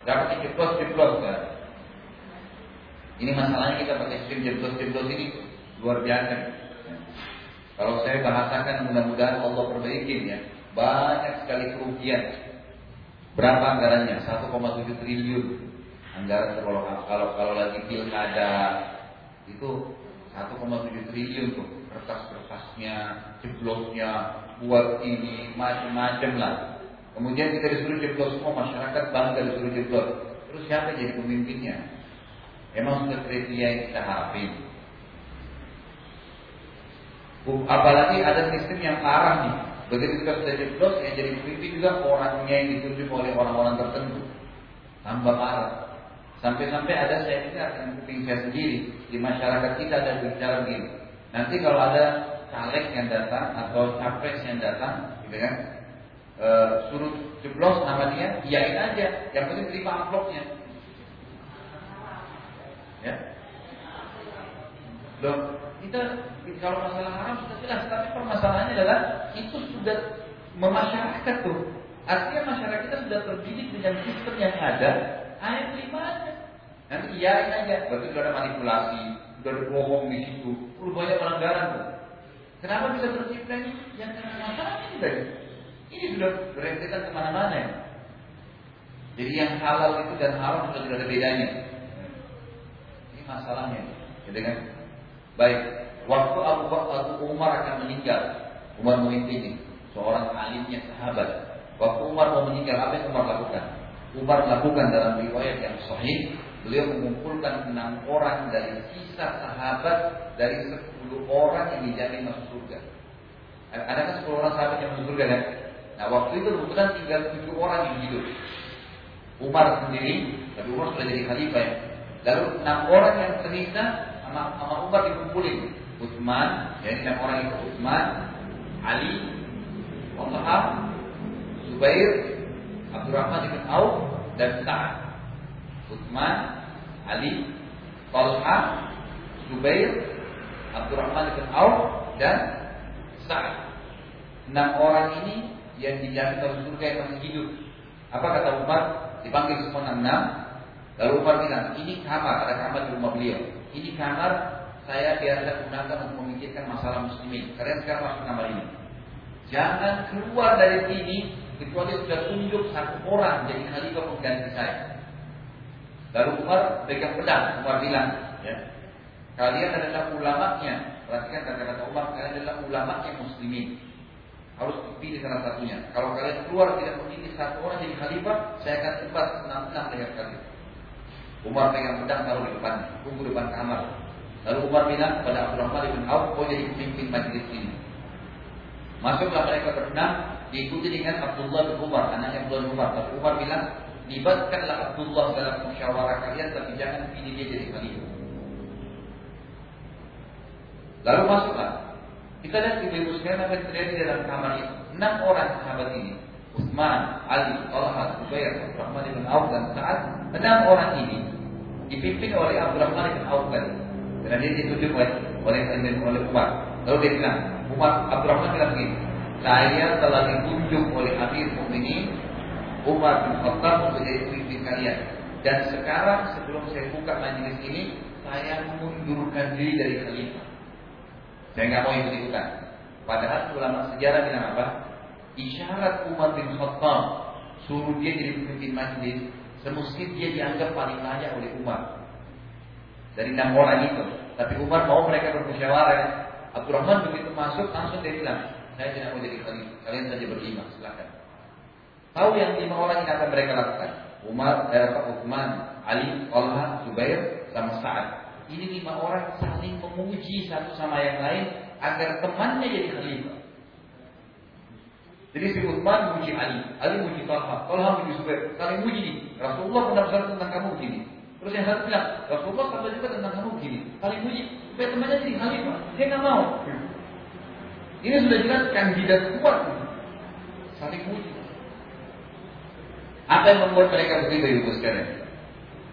Dapat ceplos-ceplos kan? Ini masalahnya kita pakai sistem ceplos-ceplos ini luar biasa. Kalau saya bahasakan mudah-mudahan Allah perbaiki ya. Banyak sekali kerugian. Berapa anggarannya? 1,7 triliun. Anggaran kalau kalau kalau lagi pilkada itu 1,7 triliun tuh kertas-kertasnya, jeblosnya, buat ini macam-macam lah. Kemudian kita disuruh jeblos semua masyarakat bangga disuruh jeblos. Terus siapa jadi pemimpinnya? Emang sudah kriteria yang kita harapin. Apalagi ada sistem yang parah nih. Begitu kita sudah jeblos, yang jadi pemimpin juga orangnya yang ditunjuk oleh orang-orang tertentu. Tambah parah. Sampai-sampai ada saya dengar dengan kuping saya sendiri di masyarakat kita ada bicara begini. Nanti kalau ada caleg yang datang atau capres yang datang, gitu kan, e, suruh jeblos nama dia, iyain aja. Yang penting terima amplopnya. Ya. Loh, kita kalau masalah haram sudah jelas, tapi permasalahannya adalah itu sudah memasyarakat tuh. Artinya masyarakat kita sudah terdidik dengan sistem yang ada, hanya terima aja. Nanti iyain aja, berarti sudah ada manipulasi, sudah ada bohong di situ, perlu banyak pelanggaran tuh. Kenapa bisa tercipta ini? Yang masalahnya ini tadi. Ini sudah berentetan ke mana-mana ya. Jadi yang halal itu dan haram sudah tidak ada bedanya. Ini masalahnya. Jadi kan? Baik. Waktu Abu Bakar Umar akan meninggal, Umar memimpin seorang alimnya sahabat. Waktu Umar mau meninggal, apa yang Umar lakukan? Umar lakukan dalam riwayat yang sahih, beliau mengumpulkan enam orang dari sisa sahabat dari sepuluh orang yang dijamin masuk surga. Ada kan sepuluh orang sahabat yang masuk surga kan? Nah waktu itu kebetulan tinggal tujuh orang yang hidup. Umar sendiri, tapi Umar sudah jadi khalifah ya. Lalu enam orang yang tersisa sama, sama Umar dikumpulin. Utsman, ya enam orang itu Utsman, Ali, Talha, Zubair, Abdurrahman bin Auf dan Sa'ad. Utsman, Ali, Talha, Zubair, Abdurrahman bin Auf dan Sa'ad. Enam orang ini yang dijamin dalam surga yang masih hidup. Apa kata Umar? Dipanggil semua enam. Lalu Umar bilang, ini kamar, ada kamar di rumah beliau. Ini kamar saya biasa gunakan untuk memikirkan masalah muslimin. Kalian sekarang masuk kamar ini. Jangan keluar dari sini kecuali sudah tunjuk satu orang jadi khalifah pengganti saya. Lalu Umar pegang pedang, Umar bilang, ya, kalian adalah ulamanya. Perhatikan kata-kata Umar, kalian adalah ulamanya muslimin. Harus dipilih salah satunya. Kalau kalian keluar tidak memilih satu orang jadi khalifah, saya akan tepat enam-enam leher kalian. Umar pegang pedang taruh di depan, tunggu depan kamar. Lalu Umar bilang kepada Abdurrahman bin Auf, kau jadi pemimpin majlis ini. Masuklah mereka berenam, diikuti dengan Abdullah bin Umar, anaknya Abdullah bin Umar. Tapi Umar bilang, libatkanlah Abdullah dalam musyawarah kalian, tapi jangan pilih dia jadi khalifah. Lalu masuklah. Kita lihat ibu-ibu sekalian apa yang terjadi dalam kamar itu. Enam orang sahabat ini, Utsman, Ali, Talha, Zubair, Abdurrahman bin Auf dan Sa'ad. Enam orang ini dipimpin oleh Abdurrahman bin Auf tadi. Karena dia ditunjuk oleh oleh oleh Umar. Lalu dia bilang, Umar Abdurrahman bilang begini, saya telah ditunjuk oleh Amir Mukminin Umar bin Khattab untuk jadi pemimpin kalian. Dan sekarang sebelum saya buka majelis ini, saya mengundurkan diri dari khalifah. Saya nggak mau ikut ikutan. Padahal ulama sejarah bilang apa? Isyarat Umar bin Khattab suruh dia jadi pemimpin majlis, semestinya dia dianggap paling layak oleh Umar. Dari enam orang itu. Tapi Umar mau mereka bermusyawarah. Abdurrahman begitu masuk langsung dia bilang, saya tidak mau jadi khalifah. Kalian saja berlima, silakan. Tahu yang lima orang ini akan mereka lakukan? Umar, Uthman, Ali, Talha, Zubair, sama Sa'ad. Ini lima orang saling memuji satu sama yang lain agar temannya jadi khalifah. Jadi si Uthman memuji Ali, Ali memuji Talha, Talha memuji Zubair, saling memuji nih. Rasulullah pernah besar tentang kamu begini. Terus yang satu bilang, Rasulullah kata juga tentang kamu begini. Saling memuji, supaya temannya jadi khalifah. Dia nggak mau. Ini sudah jelas kandidat kuat. Saling memuji. Apa yang membuat mereka begitu ibu sekalian?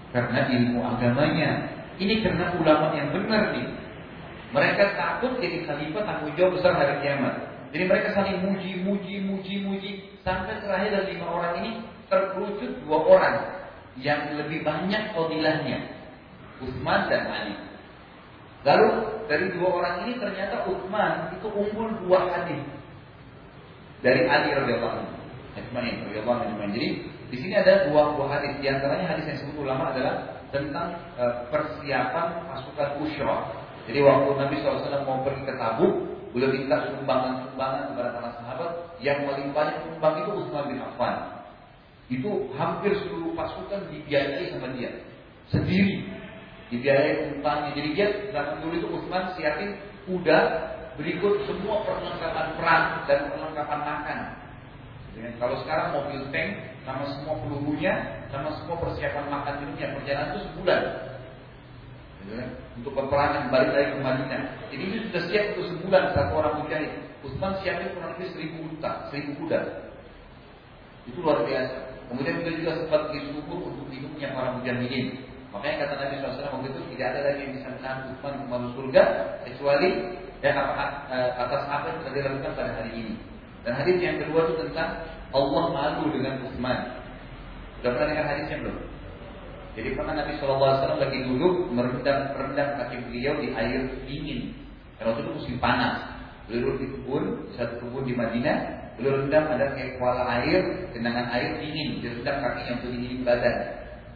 Karena ilmu agamanya. Ini karena ulama yang benar nih. Mereka takut jadi khalifah tanggung jawab besar hari kiamat. Jadi mereka saling muji, muji, muji, muji. Sampai terakhir dari lima orang ini terkerucut dua orang. yang lebih banyak fadilahnya. Utsman dan Ali. Lalu dari dua orang ini ternyata Utsman itu unggul dua hadis dari Ali radhiyallahu anhu. Ajmain radhiyallahu anhu. Jadi di sini ada dua buah hadis. Di antaranya hadis yang disebut ulama adalah tentang e, persiapan pasukan Usyra. Jadi waktu Nabi SAW mau pergi ke Tabuk, beliau minta sumbangan-sumbangan kepada para sahabat yang paling banyak sumbang itu Utsman bin Affan. Itu hampir seluruh pasukan dibiayai sama dia sendiri dibiayai untangnya. Jadi dia zaman dulu itu Utsman siapin kuda berikut semua perlengkapan perang dan perlengkapan makan. Jadi, kalau sekarang mobil tank sama semua pelurunya, sama semua persiapan makan minumnya, perjalanan itu sebulan. Kan? Untuk peperangan balik lagi ke Madinah. Jadi ini sudah siap untuk sebulan satu orang mujahid. Utsman siapin kurang lebih seribu unta, seribu kuda. Itu luar biasa. Kemudian kita juga sempat disuruh untuk hidupnya para mujahidin. Makanya kata Nabi SAW waktu itu tidak ada lagi yang bisa menahan Utsman ke surga kecuali ya, apa, eh, atas apa yang telah dilakukan pada hari ini. Dan hadis yang kedua itu tentang Allah malu dengan Utsman. Sudah pernah dengar hadisnya belum? Jadi pernah Nabi SAW lagi duduk merendam merendam kaki beliau di air dingin. Karena waktu itu musim panas. Beliau di kebun, satu kebun di Madinah. Beliau rendam ada kayak kuala air, genangan air dingin. Dia rendam kakinya untuk dingin badan.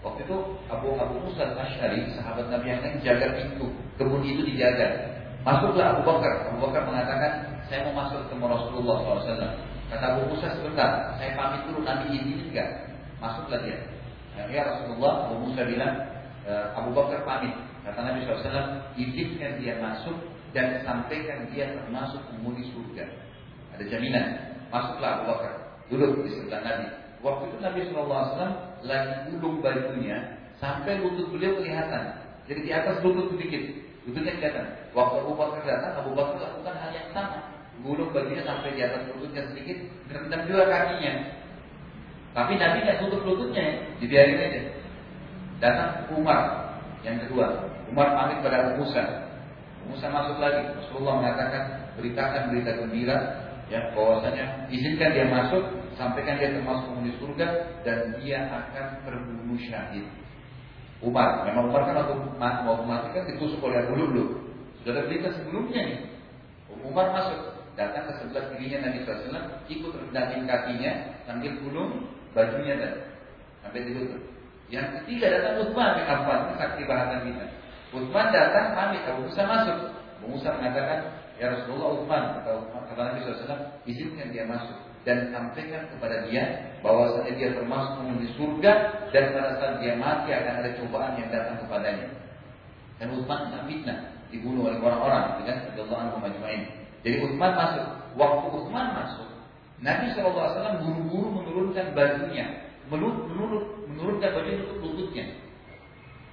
Waktu itu Abu Abu Musa Ashari, sahabat Nabi yang lain jaga pintu, kebun itu dijaga. Masuklah Abu Bakar. Abu Bakar mengatakan, saya mau masuk ke Rasulullah SAW. Kata Abu Musa sebentar, saya pamit dulu Nabi izinin enggak? Masuklah dia. Ya, ya Rasulullah, Abu Musa bilang, e, Abu Bakar pamit. Kata Nabi SAW, izinkan dia masuk dan sampaikan dia termasuk penghuni surga. Ada jaminan. Masuklah Abu Bakar. Duduk di sebelah Nabi. Waktu itu Nabi SAW lagi gulung bajunya sampai lutut beliau kelihatan. Jadi di atas lutut sedikit, lututnya kelihatan. Waktu Abu Bakar datang, Abu Bakar lakukan hal yang sama. Gulung bajunya sampai di atas lututnya sedikit, dan juga kakinya. Tapi Nabi nggak tutup lututnya, dibiarin aja. Datang Umar yang kedua. Umar pamit pada Abu Musa. Musa masuk lagi. Rasulullah mengatakan beritakan berita gembira ya bahwasanya izinkan dia masuk sampaikan dia termasuk penghuni surga dan dia akan terbunuh syahid. Umar, memang Umar kan waktu mau mati kan ditusuk oleh Abu Lulu. Sudah ada berita sebelumnya nih. Umar masuk, datang ke sebelah kirinya Nabi SAW, ikut rendahin kakinya sambil gulung bajunya dan sampai ditutup. Yang ketiga datang Utsman bin Affan, saksi bahasan kita. Utsman datang pamit, Abu Musa masuk. Abu Musa mengatakan, Ya Rasulullah Utsman, kata, kata Nabi SAW, izinkan dia masuk dan sampaikan kepada dia bahwa dia termasuk penghuni surga dan pada saat dia mati akan ada cobaan yang datang kepadanya. Dan Utsman tidak fitnah, dibunuh oleh orang-orang dengan radhiyallahu anhu Jadi Utsman masuk. Waktu Utsman masuk, Nabi SAW buru-buru menurunkan bajunya, menurut, menurunkan baju untuk lututnya.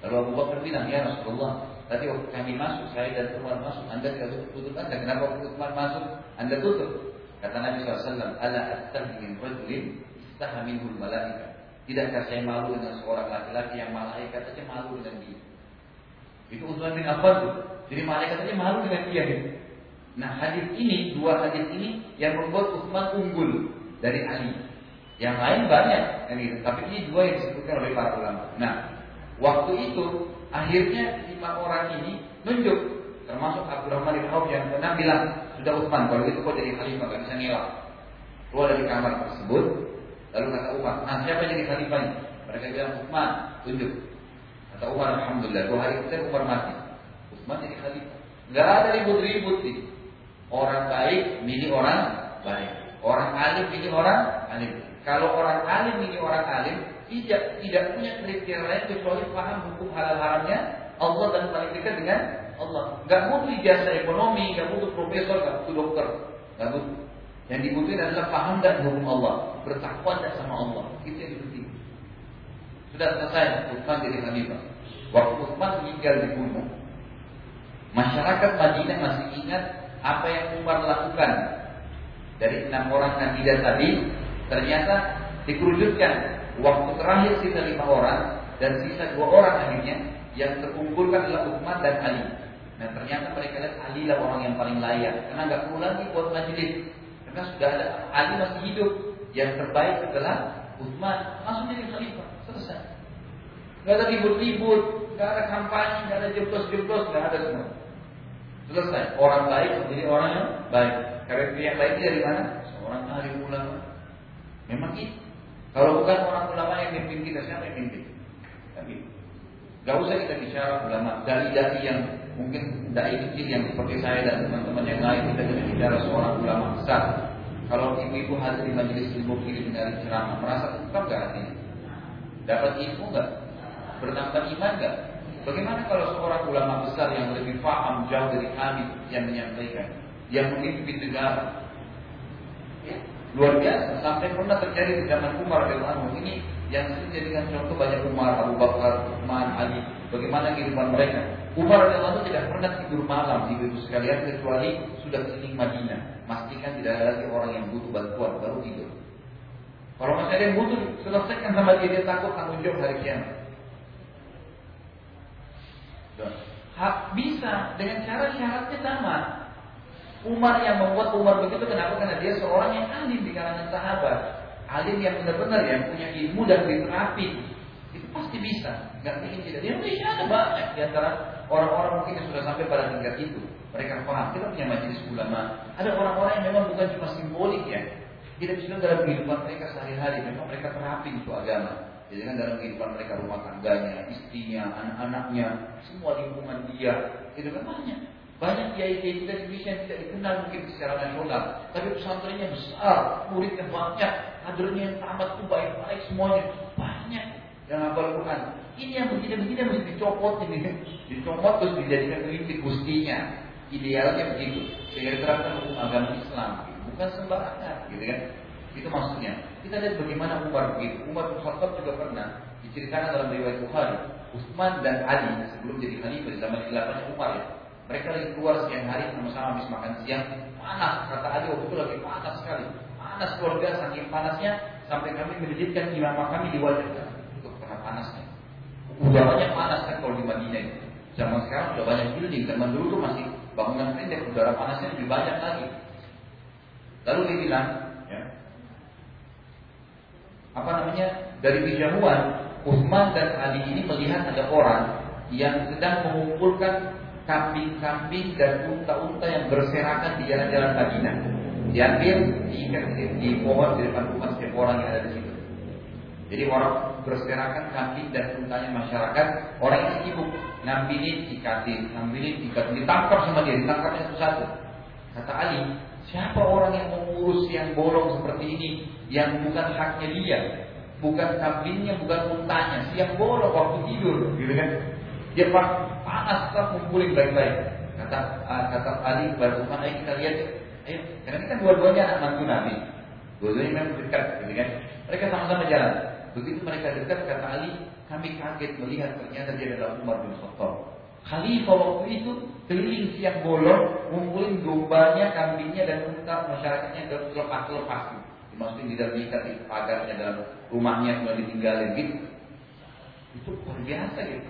Lalu Abu Bakar bilang, ya Rasulullah, tadi waktu kami masuk, saya dan Umar masuk, Anda tidak tutup lutut Anda. Kenapa waktu Utsman masuk, Anda tutup? Kata Nabi SAW, Ala astahi min rajulin istaha minhul malaika. Tidakkah saya malu dengan seorang laki-laki yang malaikat saja malu dengan dia? Itu Utsman bin Affan. Jadi malaikat saja malu dengan dia. Nah hadis ini, dua hadis ini yang membuat Utsman unggul dari Ali. Yang lain banyak, gitu. tapi ini dua yang disebutkan oleh para ulama. Nah, waktu itu akhirnya lima orang ini nunjuk, termasuk Abdurrahman bin Auf yang pernah bilang, sudah Utsman, kalau itu kau jadi khalifah gak bisa ngelak. Keluar dari kamar tersebut, lalu kata Umar, nah siapa jadi khalifahnya? Mereka bilang Utsman, tunjuk. Kata Umar, Alhamdulillah, dua hari kemudian Umar mati. Utsman jadi khalifah. Gak ada ribut-ribut sih. Orang baik milih orang baik. Orang alim milih orang alim. Kalau orang alim milih orang alim, tidak tidak punya kriteria lain kecuali paham hukum halal haramnya Allah dan paling dekat dengan Allah. Gak butuh ijazah ekonomi, gak butuh profesor, gak butuh dokter, gak butuh. Yang dibutuhkan adalah paham dan hukum Allah, bertakwa dan sama Allah. Itu yang penting. Sudah selesai Utsman jadi khalifah. Waktu Utsman meninggal dibunuh, masyarakat Madinah masih ingat apa yang Umar lakukan dari enam orang kandidat tadi. Ternyata dikerucutkan waktu terakhir sisa lima orang dan sisa dua orang akhirnya yang terkumpulkan adalah Utsman dan Ali. Nah ternyata mereka lihat Ali lah orang yang paling layak karena nggak perlu lagi buat majelis karena sudah ada Ali masih hidup yang terbaik adalah Utsman langsung jadi khalifah selesai nggak ada ribut-ribut, nggak ada kampanye, nggak ada jeblos-jeblos, nggak ada semua. Selesai. Orang baik menjadi orang yang baik. Karakter yang baik dari mana? Seorang ahli ulama. Memang itu. Kalau bukan orang ulama yang mimpin kita, siapa yang mimpin? Tapi Gak usah kita bicara ulama dari-dari yang mungkin dai kecil yang seperti saya dan teman-teman yang lain kita jadi bicara seorang ulama besar. Kalau ibu-ibu hadir di majelis ilmu kiri dari ceramah merasa bukan gak hatinya? Dapat ilmu nggak? Bernambah iman nggak? Bagaimana kalau seorang ulama besar yang lebih paham jauh dari kami yang menyampaikan, yang memimpin negara, ya, luar biasa sampai pernah terjadi di zaman Umar bin ini yang dijadikan contoh banyak Umar, Abu Bakar, Uthman, Ali. Bagaimana kehidupan mereka? Umar radhiyallahu tidak pernah tidur malam di ibu sekalian kecuali sudah keliling Madinah. Pastikan tidak ada lagi orang yang butuh bantuan baru tidur. Kalau masih ada yang butuh, selesaikan sama dia dia takut tanggung jawab hari kiamat. Hak bisa. Dengan cara syaratnya sama. Umar yang membuat Umar begitu kenapa? Karena dia seorang yang ahli di kalangan sahabat. Alim yang benar-benar yang punya ilmu dan diterapi itu pasti bisa. Nggak mungkin tidak. Di Indonesia ada banyak di antara orang-orang mungkin yang sudah sampai pada tingkat itu. Mereka paham. Kita punya majelis ulama. Ada orang-orang yang memang bukan cuma simbolik ya. Tidak bisa dalam kehidupan mereka sehari-hari. Memang mereka terapi itu agama jadi kan dalam kehidupan mereka rumah tangganya istrinya anak-anaknya semua lingkungan dia itu kan banyak banyak kiai-kiai kita di Indonesia yang tidak dikenal mungkin secara nasional, tapi pesantrennya besar, muridnya banyak, kadernya yang tamat itu baik-baik semuanya banyak yang hafal Quran. Ini yang begini-begini mesti dicopot ini, dicopot terus dijadikan pemimpin gustinya. Idealnya begitu, sehingga diterapkan hukum agama Islam, bukan sembarangan, gitu kan? Itu maksudnya. Kita lihat bagaimana Umar begitu. Umar bin Khattab juga pernah diceritakan dalam riwayat Bukhari. Utsman dan Ali sebelum jadi khalifah di zaman khilafahnya Umar ya mereka lagi keluar siang hari sama-sama habis makan siang. Panas, kata Ali waktu itu lagi panas sekali. Panas luar biasa, saking panasnya sampai kami mendidikkan imam kami di wajah untuk karena panasnya. Udaranya panas kan kalau di Madinah itu. Zaman sekarang sudah banyak building, zaman dulu tuh masih bangunan pendek, udara panasnya lebih banyak lagi. Lalu dia bilang, apa namanya dari kejauhan Utsman dan Ali ini melihat ada orang yang sedang mengumpulkan kambing-kambing dan unta-unta yang berserakan di jalan-jalan Madinah. Diambil, diikat di, di pohon di depan rumah setiap orang yang ada di situ. Jadi orang berserakan kambing dan untanya masyarakat, orang yang sibuk ngambilin, ikatin, ngambilin, ikatin, ditangkap sama dia, ditangkapnya satu-satu. Kata Ali, siapa orang yang mengurus yang bolong seperti ini, yang bukan haknya dia, bukan kambingnya, bukan untanya, siang bolong waktu tidur, gitu kan? Dia panas tetap kumpulin baik-baik. Kata kata Ali Utsman, ayo kita lihat Ayo, karena ini kan dua-duanya anak mantu Nabi. Dua-duanya memang dekat, gitu kan? Mereka sama-sama jalan. Begitu mereka dekat, kata Ali, kami kaget melihat ternyata dia adalah Umar bin Khattab. Khalifah waktu itu keliling siang bolong, ngumpulin dombanya, kambingnya dan unta masyarakatnya lepas-lepas. Dimaksudin tidak diikat di pagarnya dalam rumahnya sudah ditinggalin gitu. Itu luar biasa gitu.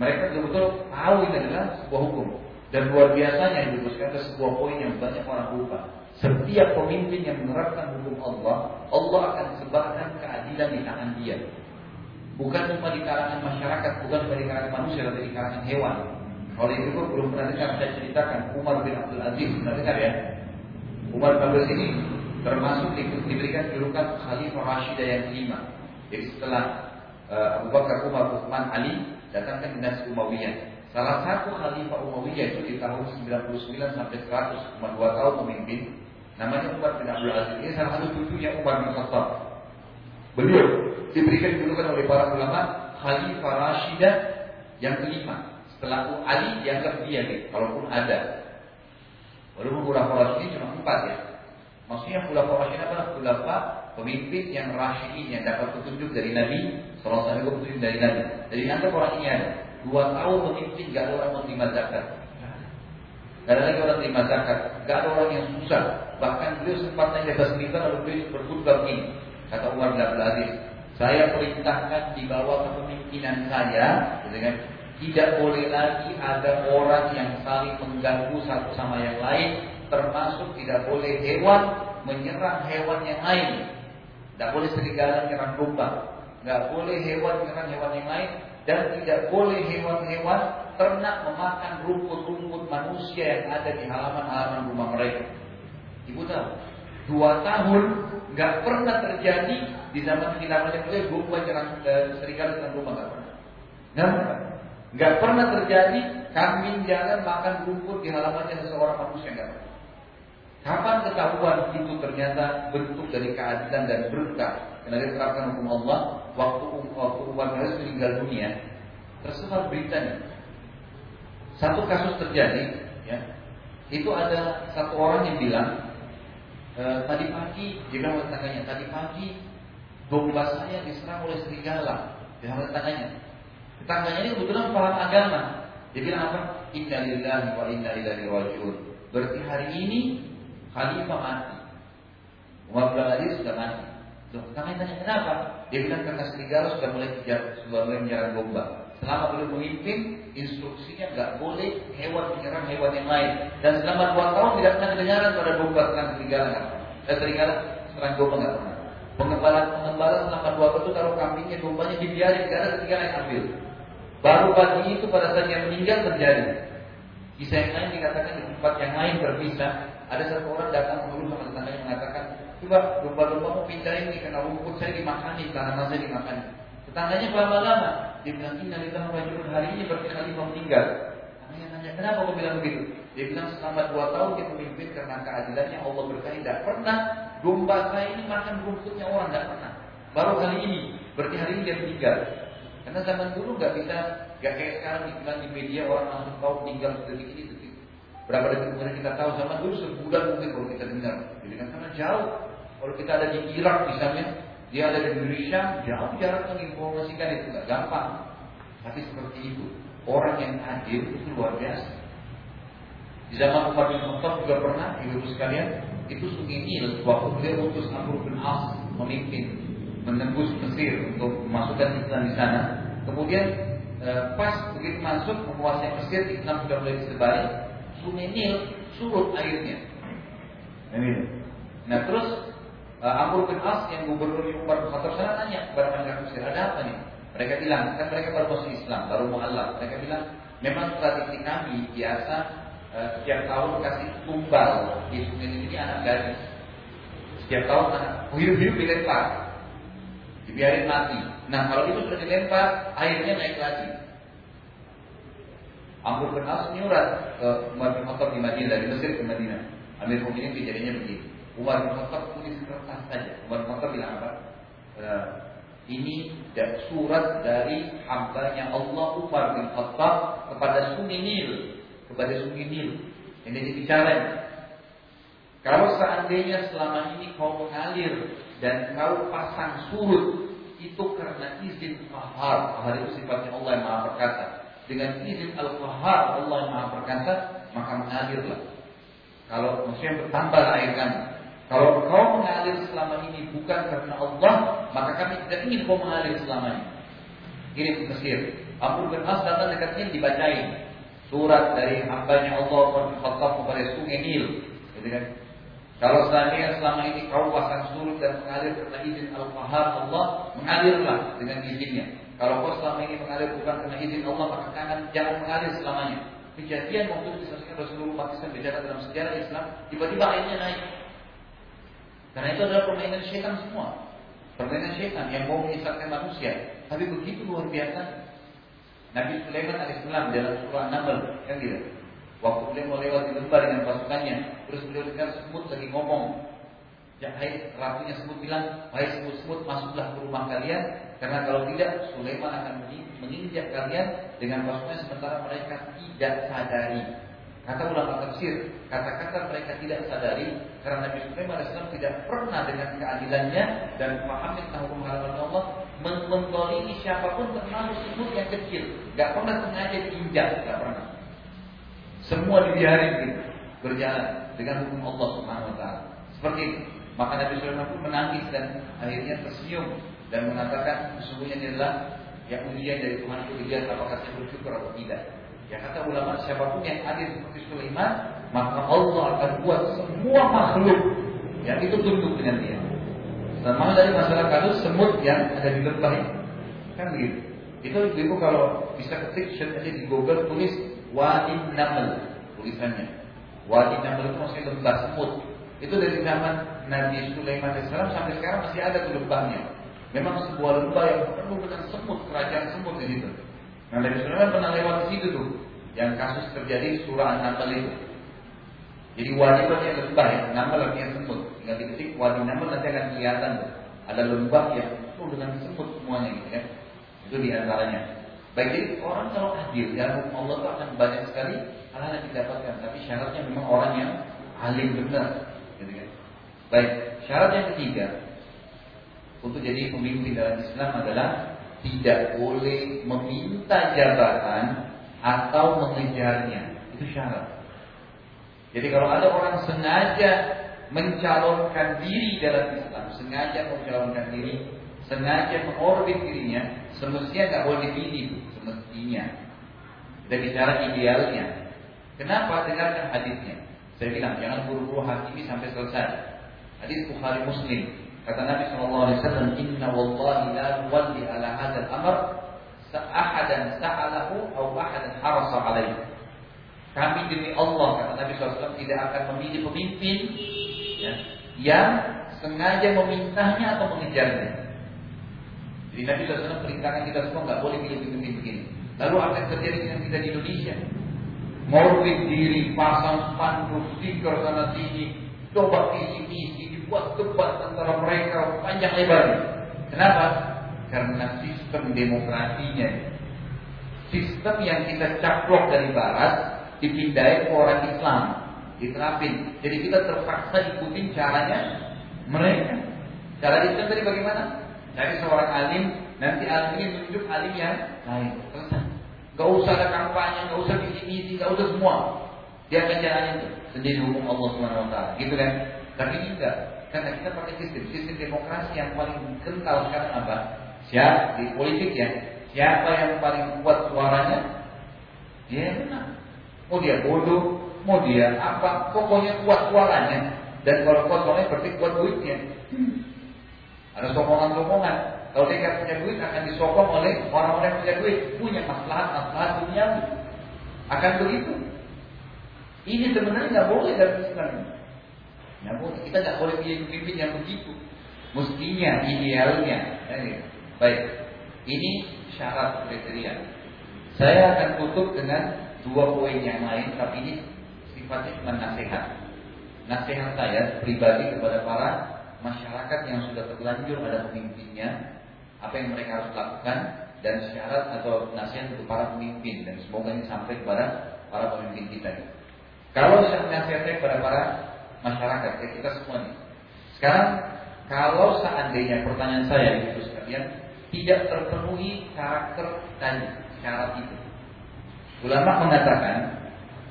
Mereka betul-betul tahu ini adalah sebuah hukum. Dan luar biasanya dibuskan ke sebuah poin yang banyak orang lupa. Setiap pemimpin yang menerapkan hukum Allah, Allah akan sebarkan keadilan di tangan dia. Bukan cuma di kalangan masyarakat, bukan cuma di kalangan manusia, tapi di kalangan hewan. Kalau gue belum pernah dengar saya ceritakan Umar bin Abdul Aziz, pernah dengar ya? Umar bin Abdul Aziz ini termasuk di, diberikan julukan Khalifah Rashidah yang kelima. Jadi setelah uh, Abu Bakar, Umar, Uthman, Ali, datangkan dinasti Umayyah. Salah satu khalifah Umayyah itu di tahun 99 sampai 100 cuma 2 tahun memimpin. Namanya Umar bin Abdul Aziz. Ini salah satu cucunya Umar bin Khattab. Beliau diberikan julukan oleh para ulama Khalifah Rashidah yang kelima. Setelah Ali dianggap dia gitu, kalaupun ada. Walaupun Khulafa Rasyidin cuma empat ya. Maksudnya Khulafa Rasyidin apa? Khulafa pemimpin yang Rasyidin yang dapat petunjuk dari Nabi Sallallahu Alaihi Wasallam dari Nabi. Jadi anggap orang ini ada dua tahun memimpin gak ada orang menerima zakat. Gak ada lagi orang terima zakat. Gak ada orang yang susah. Bahkan beliau sempat naik di atas mimbar lalu beliau berkhutbah ini. Kata Umar bin Abdul Aziz, saya perintahkan di bawah kepemimpinan saya, gitu kan, tidak boleh lagi ada orang yang saling mengganggu satu sama yang lain, termasuk tidak boleh hewan menyerang hewan yang lain. Tidak boleh serigala menyerang domba. nggak boleh hewan menyerang hewan yang lain, dan tidak boleh hewan-hewan ternak memakan rumput-rumput manusia yang ada di halaman-halaman rumah mereka. Ibu tahu, dua tahun nggak pernah terjadi di zaman khilafahnya beliau domba nyerang e, serigala dengan rumah. Nggak pernah. Nggak pernah terjadi kambing jalan makan rumput di halamannya seseorang manusia nggak pernah. Kapan ketahuan itu ternyata bentuk dari keadilan dan berkah karena diterapkan hukum Allah waktu waktu Umar bin meninggal dunia tersebar beritanya. Satu kasus terjadi, ya, itu ada satu orang yang bilang e, tadi pagi dia bilang tadi pagi domba saya diserang oleh serigala di halaman tetangganya. Tetangganya ini kebetulan paham agama. Dia bilang apa? Inna lillahi wa inna ilaihi rajiun. Berarti hari ini khalifah mati. Umar bin Abdul sudah mati. Loh, kami tanya kenapa? Dia bilang karena serigala sudah mulai kejar, sudah mulai menyerang domba. Selama beliau memimpin, instruksinya nggak boleh hewan menyerang hewan yang lain. Dan selama dua tahun tidak pernah kedengaran pada domba serang serigala Eh, serigala serang domba nggak pernah. Pengembala selama dua tahun itu taruh kambingnya, dombanya dibiarin, ada serigala yang ambil. Baru pagi itu pada saat yang meninggal terjadi. Kisah yang lain dikatakan di tempat yang lain berpisah. Ada satu orang datang dulu sama tetangganya mengatakan, coba domba-domba mau pindah ini karena rumput saya dimakani, tanaman saya dimakani. Tetangganya lama-lama, dia bilang lillahi rajulun hari ini berarti khalifah meninggal. Tetangganya tanya, kenapa kau bilang begitu? Dia bilang selama dua tahun dia memimpin karena keadilannya Allah berkahi tidak pernah domba saya ini makan rumputnya orang tidak pernah. Baru kali ini, berarti hari ini dia meninggal. Karena zaman dulu nggak bisa, nggak kayak sekarang dibilang di media orang langsung tahu meninggal sedetik ini detik. Berapa detik kemudian kita tahu zaman dulu sebulan mungkin kalau kita dengar. Jadi kan karena jauh. Kalau kita ada di Irak misalnya, dia ada di Indonesia, jauh jarak menginformasikan itu nggak gampang. Tapi seperti itu, orang yang adil itu luar biasa. Di zaman Umar bin Khattab juga pernah, ibu sekalian, itu sungai Nil waktu beliau utus Amr bin As memimpin menembus Mesir untuk memasukkan Islam di sana. Kemudian e, pas begitu masuk menguasai Mesir, Islam sudah mulai disebar. Sungai Nil surut airnya. Nah terus e, Amr bin As yang gubernur Umar bin Khattab sana tanya kepada mereka Mesir, ada apa nih? Mereka bilang, kan mereka baru masuk Islam, baru mualaf. Mereka bilang, memang tradisi kami biasa e, setiap tahun kasih tumbal di sungai ini anak gadis. Setiap tahun anak hidup-hidup dilempar dibiarin mati. Nah kalau itu sudah dilempar, airnya naik lagi. Amr bin As nyurat ke Umar bin di Madinah dari Mesir ke Madinah. Amir Mukminin kejadiannya begini. Umar bin Khattab tulis kertas saja. Umar bin Khattab bilang apa? E, ini surat dari hambanya Allah Umar bin Khattab kepada Sungai Nil, kepada Sungai Nil. Ini dibicara. Kalau seandainya selama ini kau mengalir dan kau pasang surut itu karena izin Qahar. Qahar itu sifatnya Allah yang Maha Perkasa. Dengan izin Al-Qahar Allah yang Maha Perkasa, maka mengalirlah. Kalau maksudnya bertambah air kami. Kalau kau mengalir selama ini bukan karena Allah, maka kami tidak ingin kau mengalir selama ini. Ke Mesir. Abu bin As datang dekatnya dibacain surat dari hambanya Allah kepada sungai Nil. Gitu kan? Kalau seandainya selama ini kau pasang surut dan mengalir karena izin Al-Qahar Allah, mengalirlah dengan izinnya. Kalau kau selama ini mengalir bukan karena izin Allah, maka jangan, jangan mengalir selamanya. Kejadian waktu disaksikan Rasulullah Islam bicara dalam sejarah Islam, tiba-tiba airnya naik. Karena itu adalah permainan syaitan semua. Permainan syaitan yang mau menyesatkan manusia. Tapi begitu luar biasa. Nabi Sulaiman alaihissalam dalam surah Naml, kan gitu. Waktu beliau mau lewat di lembah dengan pasukannya, terus beliau dengar semut lagi ngomong. Ya, hai, ratunya semut bilang, hai semut-semut masuklah ke rumah kalian, karena kalau tidak Sulaiman akan menginjak kalian dengan pasukannya sementara mereka tidak sadari. Kata ulama tafsir, kata-kata mereka tidak sadari karena Nabi Sulaiman AS tidak pernah dengan keadilannya dan memahami tentang hukum halaman Allah mentolimi siapa pun termasuk semut yang kecil, gak pernah sengaja diinjak, gak pernah. Semua dibiarin gitu, berjalan dengan hukum Allah Subhanahu wa taala. Seperti itu. Maka Nabi Sulaiman pun menangis dan akhirnya tersenyum dan mengatakan sesungguhnya ini adalah yang ujian dari Tuhan itu lihat apakah saya bersyukur atau tidak. Ya kata ulama siapa pun yang adil seperti Sulaiman, maka Allah akan buat semua makhluk yang itu tunduk dengan dia. Termasuk dari masalah kasus semut yang ada di lembah. Kan begitu. Itu ibu kalau bisa ketik aja di Google tulis Wadi Naml tulisannya. Wadi Naml itu maksudnya lembah semut. Itu dari zaman Nabi Sulaiman AS sampai sekarang masih ada tuh lembahnya. Memang sebuah lembah yang penuh dengan semut, kerajaan semut di situ. Nah Nabi Sulaiman pernah lewat di situ tuh, yang kasus terjadi surah An-Naml itu. Jadi wadi artinya lembah ya, nama artinya semut. Tinggal diketik wadi nama nanti akan kelihatan tuh. Ada lembah yang penuh dengan semut semuanya gitu ya. Itu di antaranya. Baik jadi orang kalau adil ya Allah itu akan banyak sekali hal-hal yang didapatkan. Tapi syaratnya memang orang yang alim benar. Gitu kan. Baik, syarat yang ketiga untuk jadi pemimpin dalam Islam adalah tidak boleh meminta jabatan atau mengejarnya. Itu syarat. Jadi kalau ada orang sengaja mencalonkan diri dalam Islam, sengaja mencalonkan diri, sengaja mengorbit dirinya, semestinya nggak boleh dipilih, semestinya. Dan bicara idealnya. Kenapa? Dengarkan hadisnya. Saya bilang jangan buru-buru hakimi sampai selesai. Hadis Bukhari Muslim. Kata Nabi Shallallahu Alaihi Wasallam, Inna wallahi la walli ala hadal amr sa'ahadan sa'alahu atau ahadan harasa alaihi. Kami demi Allah kata Nabi SAW tidak akan memilih pemimpin ya, yang sengaja memintanya atau mengejarnya. Jadi Nabi SAW perintahkan kita semua nggak boleh pilih pemimpin begini. Lalu apa yang terjadi dengan kita di Indonesia? Morbid diri, pasang spanduk, stiker sana sini, coba isi-isi, dibuat debat antara mereka panjang lebar. Kenapa? Karena sistem demokrasinya, sistem yang kita caplok dari Barat, dipindahin ke orang Islam, diterapin. Jadi kita terpaksa ikutin caranya mereka. Cara Islam tadi bagaimana? Cari seorang alim, nanti alim ini menunjuk alim yang lain. Selesai. Gak usah ada kampanye, gak usah visi-misi, gak usah semua. Dia akan jalanin itu sendiri hukum Allah SWT. Gitu kan? Tapi enggak. Karena kita pakai sistem, sistem demokrasi yang paling kental sekarang apa? Siapa di politik ya? Siapa yang paling kuat suaranya? Dia yang menang. Mau dia bodoh, mau dia apa, pokoknya kuat suaranya. Dan kalau kuat suaranya berarti kuat duitnya. Ada sokongan-sokongan. Kalau dia tidak punya duit akan disokong oleh orang-orang yang punya duit, punya masalah-masalah dunia. Akan begitu. Ini sebenarnya nggak boleh dalam Islam. Boleh. Kita nggak boleh pilih pemimpin yang begitu. Mestinya, idealnya. Baik. Ini syarat kriteria. Saya akan tutup dengan dua poin yang lain, tapi ini sifatnya cuma nasihat. Nasihat saya pribadi kepada para masyarakat yang sudah terlanjur ada pemimpinnya, apa yang mereka harus lakukan dan syarat atau nasihat untuk para pemimpin dan semoga ini sampai kepada para pemimpin kita. Kalau nasihatnya kepada para masyarakat, ya kita semua nih. Sekarang kalau seandainya pertanyaan saya itu sekalian tidak terpenuhi karakter tadi, syarat itu, Ulama mengatakan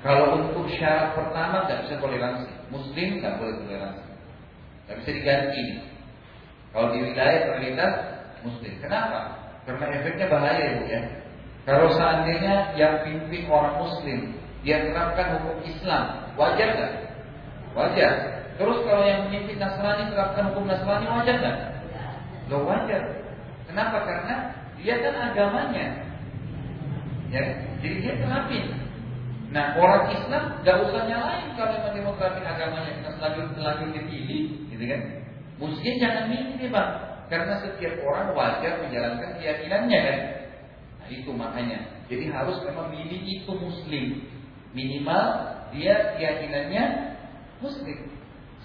kalau untuk syarat pertama nggak bisa toleransi, Muslim nggak boleh toleransi, nggak bisa diganti. Kalau di wilayah prioritas Muslim, kenapa? Karena efeknya bahaya ibu ya. Kalau seandainya yang pimpin orang Muslim dia terapkan hukum Islam, wajar nggak? Wajar. Terus kalau yang memimpin Nasrani terapkan hukum Nasrani, wajar nggak? Lo wajar. Kenapa? Karena dia kan agamanya. Ya, jadi dia terapin. Nah orang Islam gak usah nyalain kalau memang terapin agamanya kita selanjut selanjut dipilih, gitu kan? Muslim jangan mimpi bang, karena setiap orang wajar menjalankan keyakinannya kan. Nah itu makanya. Jadi harus memang milih itu Muslim. Minimal dia keyakinannya Muslim.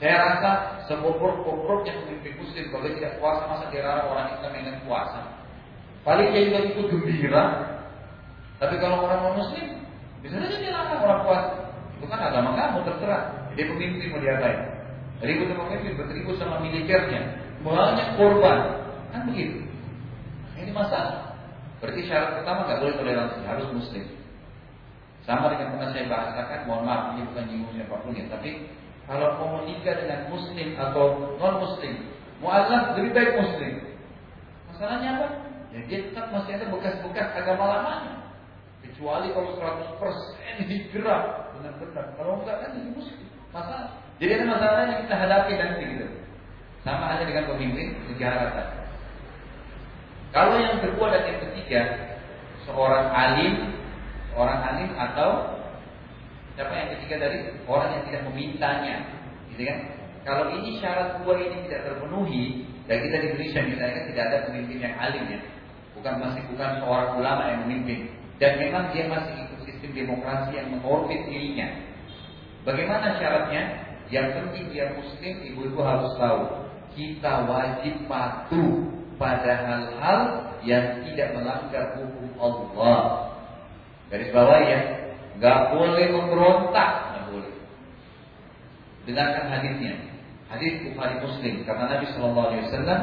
Saya rasa sepoprok yang pemimpin Muslim kalau tidak puasa masa dia orang Islam dengan puasa. Paling dia juga ikut gembira, tapi kalau orang non muslim, bisa saja dia larang orang puasa. Itu kan agama kamu terserah. Dia pemimpin mau diapain? Ribut sama pemimpin, bertribut sama militernya. Banyak korban. Kan begitu. Ini masalah. Berarti syarat pertama nggak boleh toleransi, harus muslim. Sama dengan pernah saya bahasakan, mohon maaf ini bukan nyinggung siapa pun ya, tapi kalau mau menikah dengan muslim atau non muslim, mualaf lebih baik muslim. Masalahnya apa? Ya dia tetap masih ada bekas-bekas agama lamanya. Kecuali kalau 100% hijrah benar-benar. Kalau enggak kan jadi muslim. Masalah. Jadi ada masalah yang kita hadapi nanti gitu. Sama halnya dengan pemimpin negara tadi. Kalau yang kedua dan yang ketiga, seorang alim, seorang alim atau siapa yang ketiga dari orang yang tidak memintanya, gitu kan? Kalau ini syarat dua ini tidak terpenuhi, dan kita di Indonesia misalnya tidak ada pemimpin yang alim ya, bukan masih bukan seorang ulama yang memimpin, dan memang dia masih ikut sistem demokrasi yang mengorbit dirinya. Bagaimana syaratnya? Yang penting dia muslim, ibu-ibu harus tahu kita wajib patuh pada hal-hal yang tidak melanggar hukum Allah. Garis bawah ya, nggak boleh memberontak, nggak boleh. Dengarkan hadisnya. Hadis Bukhari Muslim karena Nabi Shallallahu Alaihi Wasallam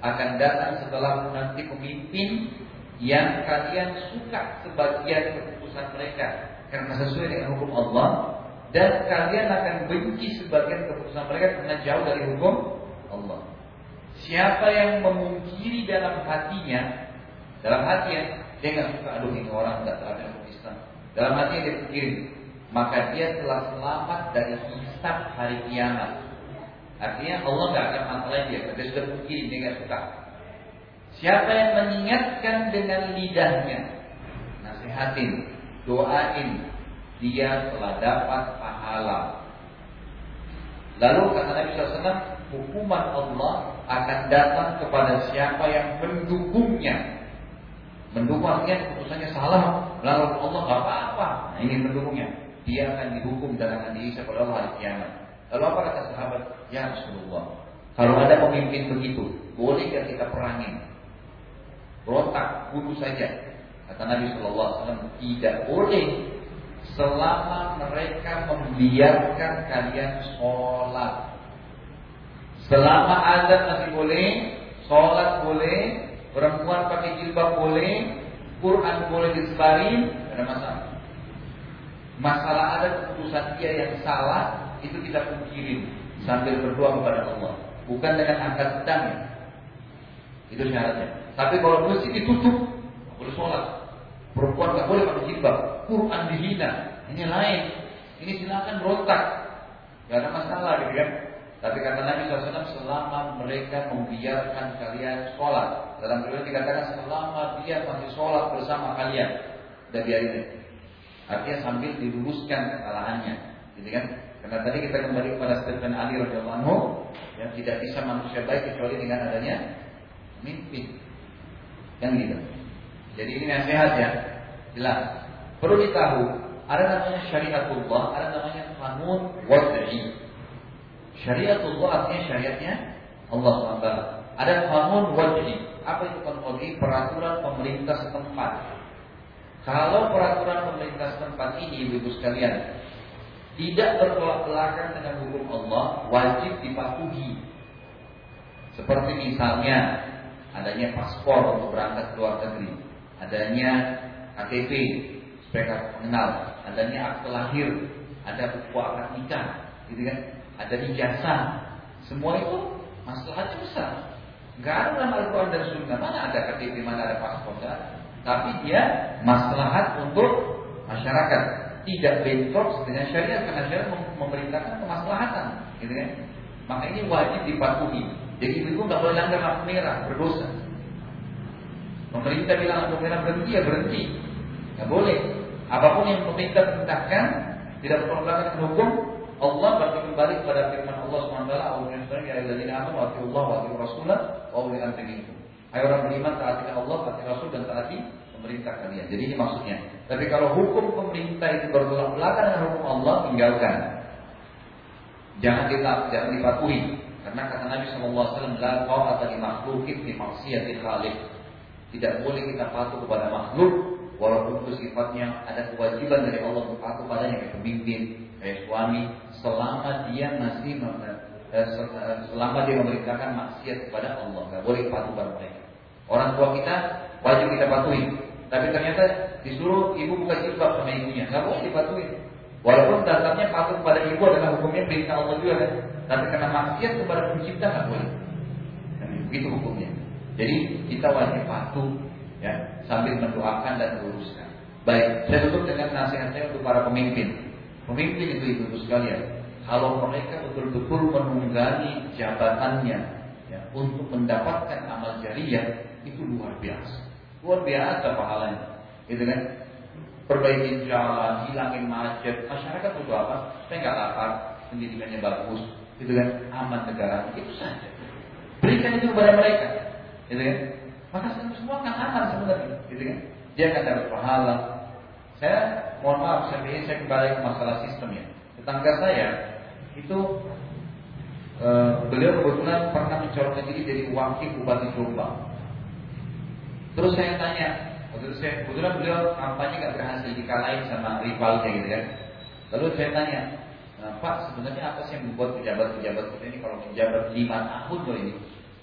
akan datang setelah nanti pemimpin yang kalian suka sebagian keputusan mereka karena sesuai dengan hukum Allah dan kalian akan benci sebagian keputusan mereka karena jauh dari hukum Allah. Siapa yang memungkiri dalam hatinya, dalam hatinya dia nggak suka aduh ini orang nggak taat dengan Islam. Dalam hatinya dia pikirin, maka dia telah selamat dari hisab hari kiamat. Artinya Allah nggak akan masalah dia, dia sudah dia nggak suka. Siapa yang mengingatkan dengan lidahnya, nasihatin, doain, dia telah dapat pahala. Lalu kata Nabi SAW, hukuman Allah akan datang kepada siapa yang mendukungnya. Mendukung artinya keputusannya salah, lalu Allah nggak apa-apa. Nah, ini mendukungnya. Dia akan dihukum akan dihisap oleh Allah hari kiamat. Lalu apa kata sahabat? Ya Rasulullah, kalau ada pemimpin begitu, boleh bolehkah kita perangin? Berontak, bunuh saja. Kata Nabi Shallallahu Alaihi Wasallam, tidak boleh selama mereka membiarkan kalian sholat. Selama azan masih boleh, sholat boleh, perempuan pakai jilbab boleh, Quran boleh disebarin, ada masalah. Masalah ada keputusan dia yang salah, itu kita pungkirin sambil berdoa kepada Allah. Bukan dengan angkat sedangnya. Itu syaratnya. Tapi kalau masjid ditutup, boleh sholat. Perempuan nggak boleh pakai jilbab. Quran dihina. Ini lain. Ini silakan berontak. Gak ada masalah gitu kan. Tapi kata Nabi SAW selama mereka membiarkan kalian sholat. Dalam riwayat dikatakan selama dia masih sholat bersama kalian. Udah biarin Artinya sambil diluruskan kesalahannya. Gitu kan? Karena tadi kita kembali kepada statement Ali radhiyallahu anhu yang tidak bisa manusia baik kecuali dengan adanya mimpi. Kan gitu. Jadi ini nasihat ya. Jelas. Perlu ditahu, ada namanya syariatullah, ada namanya kanun wad'i. Syariatullah artinya syariatnya Allah SWT. Ada kanun wad'i. Apa itu wad'i? Peraturan pemerintah setempat. Kalau peraturan pemerintah setempat ini, ibu-ibu sekalian, tidak bertolak belakang dengan hukum Allah, wajib dipatuhi. Seperti misalnya adanya paspor untuk berangkat ke luar negeri, adanya KTP supaya mengenal, adanya akte lahir, ada buku akad nikah, gitu kan? Ada ijazah. Semua itu masalahnya besar. Gak ada dalam Al-Quran dan Sunnah mana ada KTP, mana ada paspor, Tapi dia maslahat untuk masyarakat tidak bentrok dengan syariat karena syariat memerintahkan kemaslahatan, gitu kan? Maka ini wajib dipatuhi. Jadi itu nggak boleh langgar lampu merah, berdosa. Pemerintah bilang lampu merah berhenti ya berhenti, nggak boleh. Apa pun yang pemerintah perintahkan tidak bertentangan dengan hukum Allah berarti kembali kepada firman Allah SWT ya wa Allah wa amri Hai orang beriman taati Allah, taati Rasul dan taati pemerintah kalian. Jadi ini maksudnya. Tapi kalau hukum pemerintah itu bertolak belakang dengan hukum Allah, tinggalkan. Jangan kita jangan dipatuhi. Karena kata Nabi SAW, la ta'ata li makhlukin fi maksiatil. Tidak boleh kita patuh kepada makhluk walaupun itu sifatnya ada kewajiban dari Allah untuk patuh padanya kayak pemimpin, kayak suami, selama dia masih eh, selama dia memerintahkan maksiat kepada Allah, nggak boleh patuh pada mereka. Orang tua kita wajib kita patuhi. Tapi ternyata disuruh ibu buka jilbab sama ibunya, nggak boleh dipatuhi. Walaupun dasarnya patuh pada ibu adalah hukumnya perintah Allah juga kan. Tapi karena maksiat kepada pencipta nggak boleh. Dan begitu hukumnya. Jadi kita wajib patuh ya sambil mendoakan dan meluruskan. Baik, saya tutup dengan nasihat saya untuk para pemimpin. Pemimpin itu ibu-ibu sekalian, kalau mereka betul-betul menunggangi jabatannya ya, untuk mendapatkan amal jariah itu luar biasa. Luar biasa pahalanya. Gitu kan? Perbaiki jalan, hilangin macet. Masyarakat butuh apa? Saya nggak lapar, pendidikannya bagus, gitu kan? Aman negara, itu saja. Berikan itu kepada mereka, gitu kan? Maka semua akan aman sebenarnya, gitu kan? Dia akan dapat pahala. Saya mohon maaf, saya saya kembali ke masalah sistemnya. Tetangga saya itu e, beliau kebetulan pernah mencalonkan diri jadi wakil bupati Jombang. Terus saya tanya, waktu saya kebetulan beliau kampanye gak berhasil dikalahin sama rivalnya gitu kan. Lalu saya tanya, nah, Pak sebenarnya apa sih yang membuat pejabat-pejabat kita ini kalau menjabat lima tahun loh ini,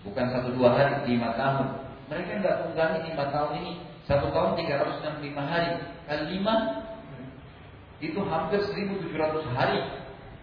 bukan satu dua hari, lima tahun. Mereka nggak tunggangi lima tahun ini, satu tahun tiga ratus enam puluh lima hari kali lima itu hampir seribu tujuh ratus hari.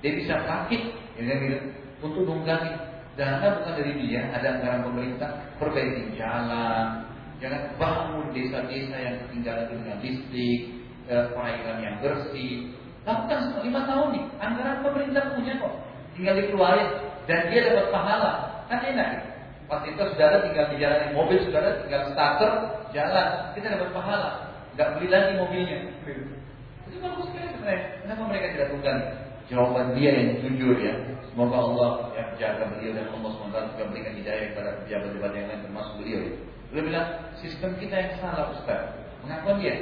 Dia bisa sakit, ya untuk nunggangi dana bukan dari dia, ada anggaran pemerintah, perbaiki jalan, Jangan bangun desa-desa yang ketinggalan dengan listrik, eh, perairan yang bersih. Lakukan lima tahun nih, anggaran pemerintah punya kok. Tinggal dikeluarin dan dia dapat pahala. Kan enak. Pas itu saudara tinggal di jalan mobil, saudara tinggal starter, jalan, kita dapat pahala. Gak beli lagi mobilnya. Itu bagus sekali sebenarnya. Kenapa mereka tidak tunggang? Jawaban dia yang jujur ya. Semoga Allah yang jaga beliau dan Allah SWT juga berikan hidayah kepada pejabat-pejabat yang lain termasuk beliau. Ya. Beliau bilang, sistem kita yang salah Ustaz. Mengapa dia?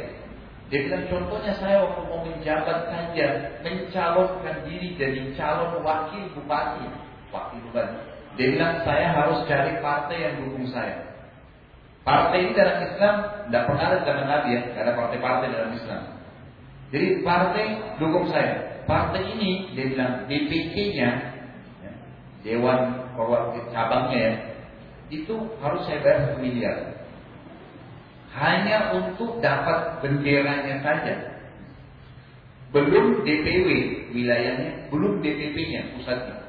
Dia bilang contohnya saya waktu mau menjabat saja mencalonkan diri jadi calon wakil bupati, wakil bupati. Dia bilang saya harus cari partai yang dukung saya. Partai ini dalam Islam tidak pernah ada zaman Nabi ya, tidak ada partai-partai dalam Islam. Jadi partai dukung saya. Partai ini dia bilang DPK-nya, ya, Dewan Cabangnya ya, itu harus saya bayar satu miliar. Hanya untuk dapat benderanya saja. Belum DPW wilayahnya, belum DPP-nya pusatnya.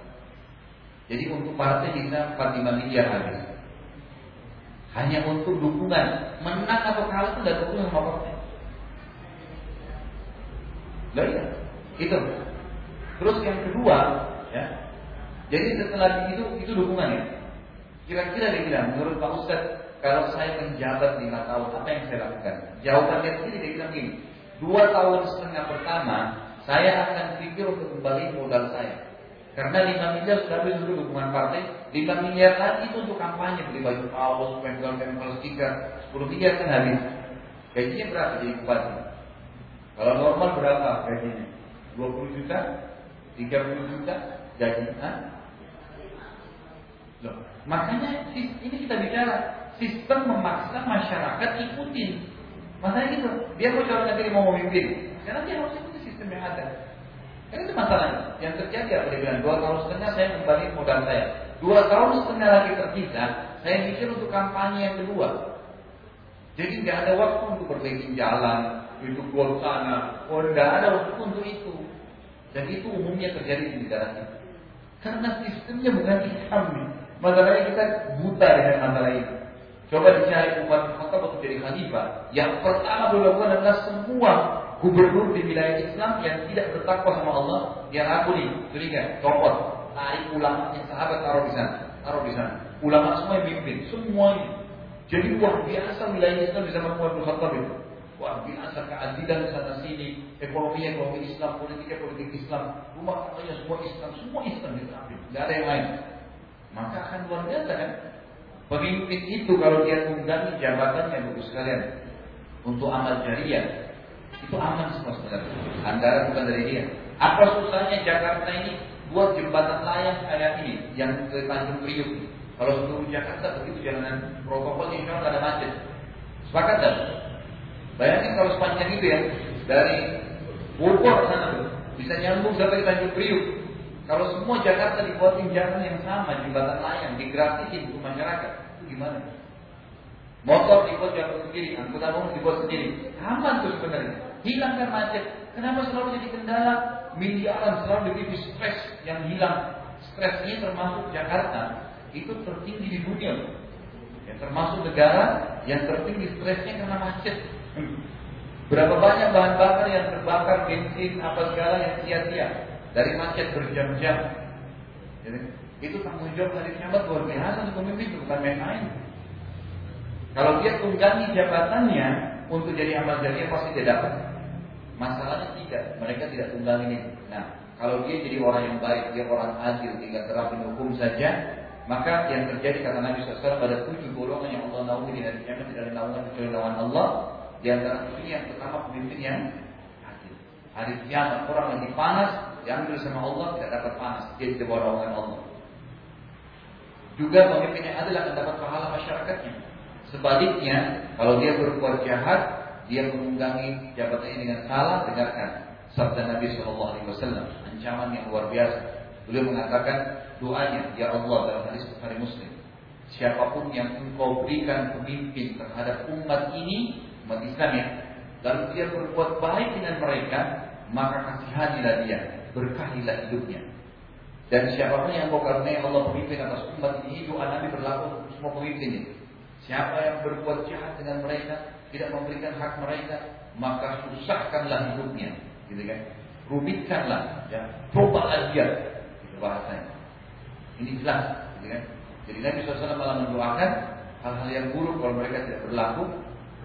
Jadi untuk partai kita 45 miliar habis. Hanya untuk dukungan. Menang atau kalah itu tidak dukungan sama partai. Loh iya, itu. Terus yang kedua, ya. Jadi setelah itu itu dukungannya. Kira-kira dia bilang, menurut Pak Ustaz, kalau saya menjabat lima tahun, apa yang saya lakukan? Jawabannya sendiri dia bilang gini, dua tahun setengah pertama, saya akan pikir untuk kembali modal saya. Karena lima miliar sudah habis untuk dukungan partai, lima miliar lagi itu untuk kampanye, beli baju kaos, pempel pempel stiker, sepuluh miliar kan habis. Gajinya berapa jadi bupati? Kalau normal berapa gajinya? 20 juta? 30 juta? Gaji? Loh, Makanya ini kita bicara sistem memaksa masyarakat ikutin. Masalahnya gitu, dia mau calon nanti mau memimpin, karena dia harus ikuti sistem yang ada. Kan itu masalahnya. Yang terjadi apa dia bilang dua tahun setengah saya kembali modal saya. Dua tahun setengah lagi tersisa, saya mikir untuk kampanye yang kedua. Jadi nggak ada waktu untuk perbaiki jalan, itu gol sana, oh nggak ada waktu untuk itu. Dan itu umumnya terjadi di negara kita. Karena sistemnya bukan Islam nih. Masalahnya kita buta dengan masalah ini. Coba dicari umat kota untuk jadi khalifah. Yang pertama dilakukan adalah semua gubernur di wilayah Islam yang tidak bertakwa sama Allah, dia ragu nih, curiga, copot, tarik ulama yang sahabat taruh di sana, taruh di sana. Ulama semua yang mimpin, semuanya. Jadi luar biasa wilayah Islam di zaman Umar bin Khattab itu. Wah biasa keadilan sana sini, ekonomi ekonomi Islam, politik politik Islam, rumah tangganya semua Islam, semua Islam diambil, tidak ada yang lain maka akan luar biasa kan? Pemimpin itu kalau dia tunggangi jabatannya bagus sekalian untuk amal jariah itu aman semua sebenarnya. Anggaran bukan dari dia. Apa susahnya Jakarta ini buat jembatan layang kayak ini yang ke Tanjung Priuk. Kalau seluruh Jakarta begitu jalanan protokol insya Allah ada macet. Sepakat tak? Bayangin kalau sepanjang itu ya dari Bogor sana tuh bisa nyambung sampai ke Tanjung Priuk. Kalau semua Jakarta dibuatin jalan yang sama, jembatan layang, digratisin untuk masyarakat, itu gimana? Motor dibuat jalan sendiri, angkutan umum dibuat sendiri. Aman tuh sebenarnya. Hilangkan macet. Kenapa selalu jadi kendala? Miliaran selalu begitu stres yang hilang. Stres ini termasuk Jakarta. Itu tertinggi di dunia. Ya, termasuk negara yang tertinggi stresnya karena macet. Berapa banyak bahan bakar yang terbakar, bensin, apa segala yang sia-sia dari macet berjam-jam. Itu tanggung jawab hari kiamat luar biasa untuk pemimpin, bukan main-main. Kalau dia tunggangi jabatannya untuk jadi amal jariah pasti dia dapat. Masalahnya tidak, mereka tidak tunggangi ini. Nah, kalau dia jadi orang yang baik, dia orang adil, tinggal terapin hukum saja, maka yang terjadi kata Nabi SAW pada tujuh golongan yang Allah naungi di hari kiamat tidak ada naungan kecuali naungan Allah. Di antara tujuh yang pertama pemimpin yang adil. Hari kiamat orang lagi panas, diambil sama Allah tidak dapat panas, dia di bawah naungan Allah. Juga pemimpin yang adil akan dapat pahala masyarakatnya. Sebaliknya, kalau dia berbuat jahat, dia menunggangi jabatannya dengan salah, dengarkan sabda Nabi Shallallahu Alaihi Wasallam, ancaman yang luar biasa. Beliau mengatakan doanya, ya Allah dalam hadis Bukhari Muslim, siapa pun yang engkau berikan pemimpin terhadap umat ini, umat Islam ya, lalu dia berbuat baik dengan mereka, maka kasihanilah dia, berkahilah hidupnya. Dan siapa pun yang kau karuniai Allah pemimpin atas umat ini, doa Nabi berlaku untuk semua pemimpin ini. Siapa yang berbuat jahat dengan mereka, tidak memberikan hak mereka, maka susahkanlah hidupnya. Gitu kan? Rumitkanlah ya. Cobalah dia itu bahasanya. Ini jelas gitu kan? Jadi Nabi SAW malah mendoakan hal-hal yang buruk kalau mereka tidak berlaku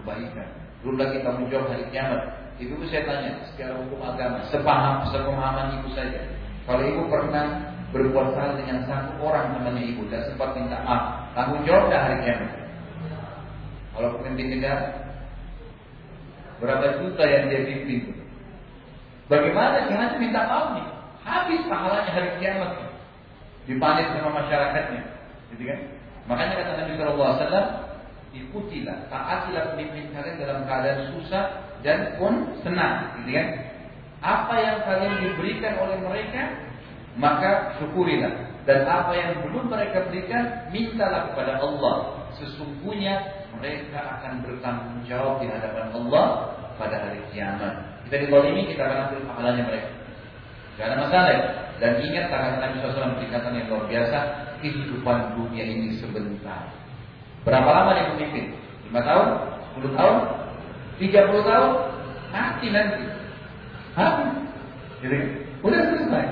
kebaikan belum lagi tanggung jawab hari kiamat tuh saya tanya secara hukum agama sepaham sepemahaman ibu saja kalau ibu pernah berbuat salah dengan satu orang namanya ibu dan sempat minta maaf tanggung jawab dah hari kiamat kalau pemimpin negara berapa juta yang dia pimpin Bagaimana jangan minta maaf nih? Habis pahalanya hari kiamat nih. Dipanis sama masyarakatnya. Gitu kan? Makanya kata Nabi Shallallahu Alaihi Wasallam, ikutilah, taatilah pemimpin kalian dalam keadaan susah dan pun senang, gitu kan? Apa yang kalian diberikan oleh mereka, maka syukurilah. Dan apa yang belum mereka berikan, mintalah kepada Allah. Sesungguhnya mereka akan bertanggung jawab di hadapan Allah pada hari kiamat. Kita ditolimi, kita akan ambil pahalanya mereka. Gak ada masalah. Dan ingat kata Nabi SAW yang luar biasa, kehidupan dunia ini sebentar. Berapa lama dia memimpin? 5 tahun? 10 tahun? 30 tahun? Mati nanti. Hah? Jadi, udah selesai.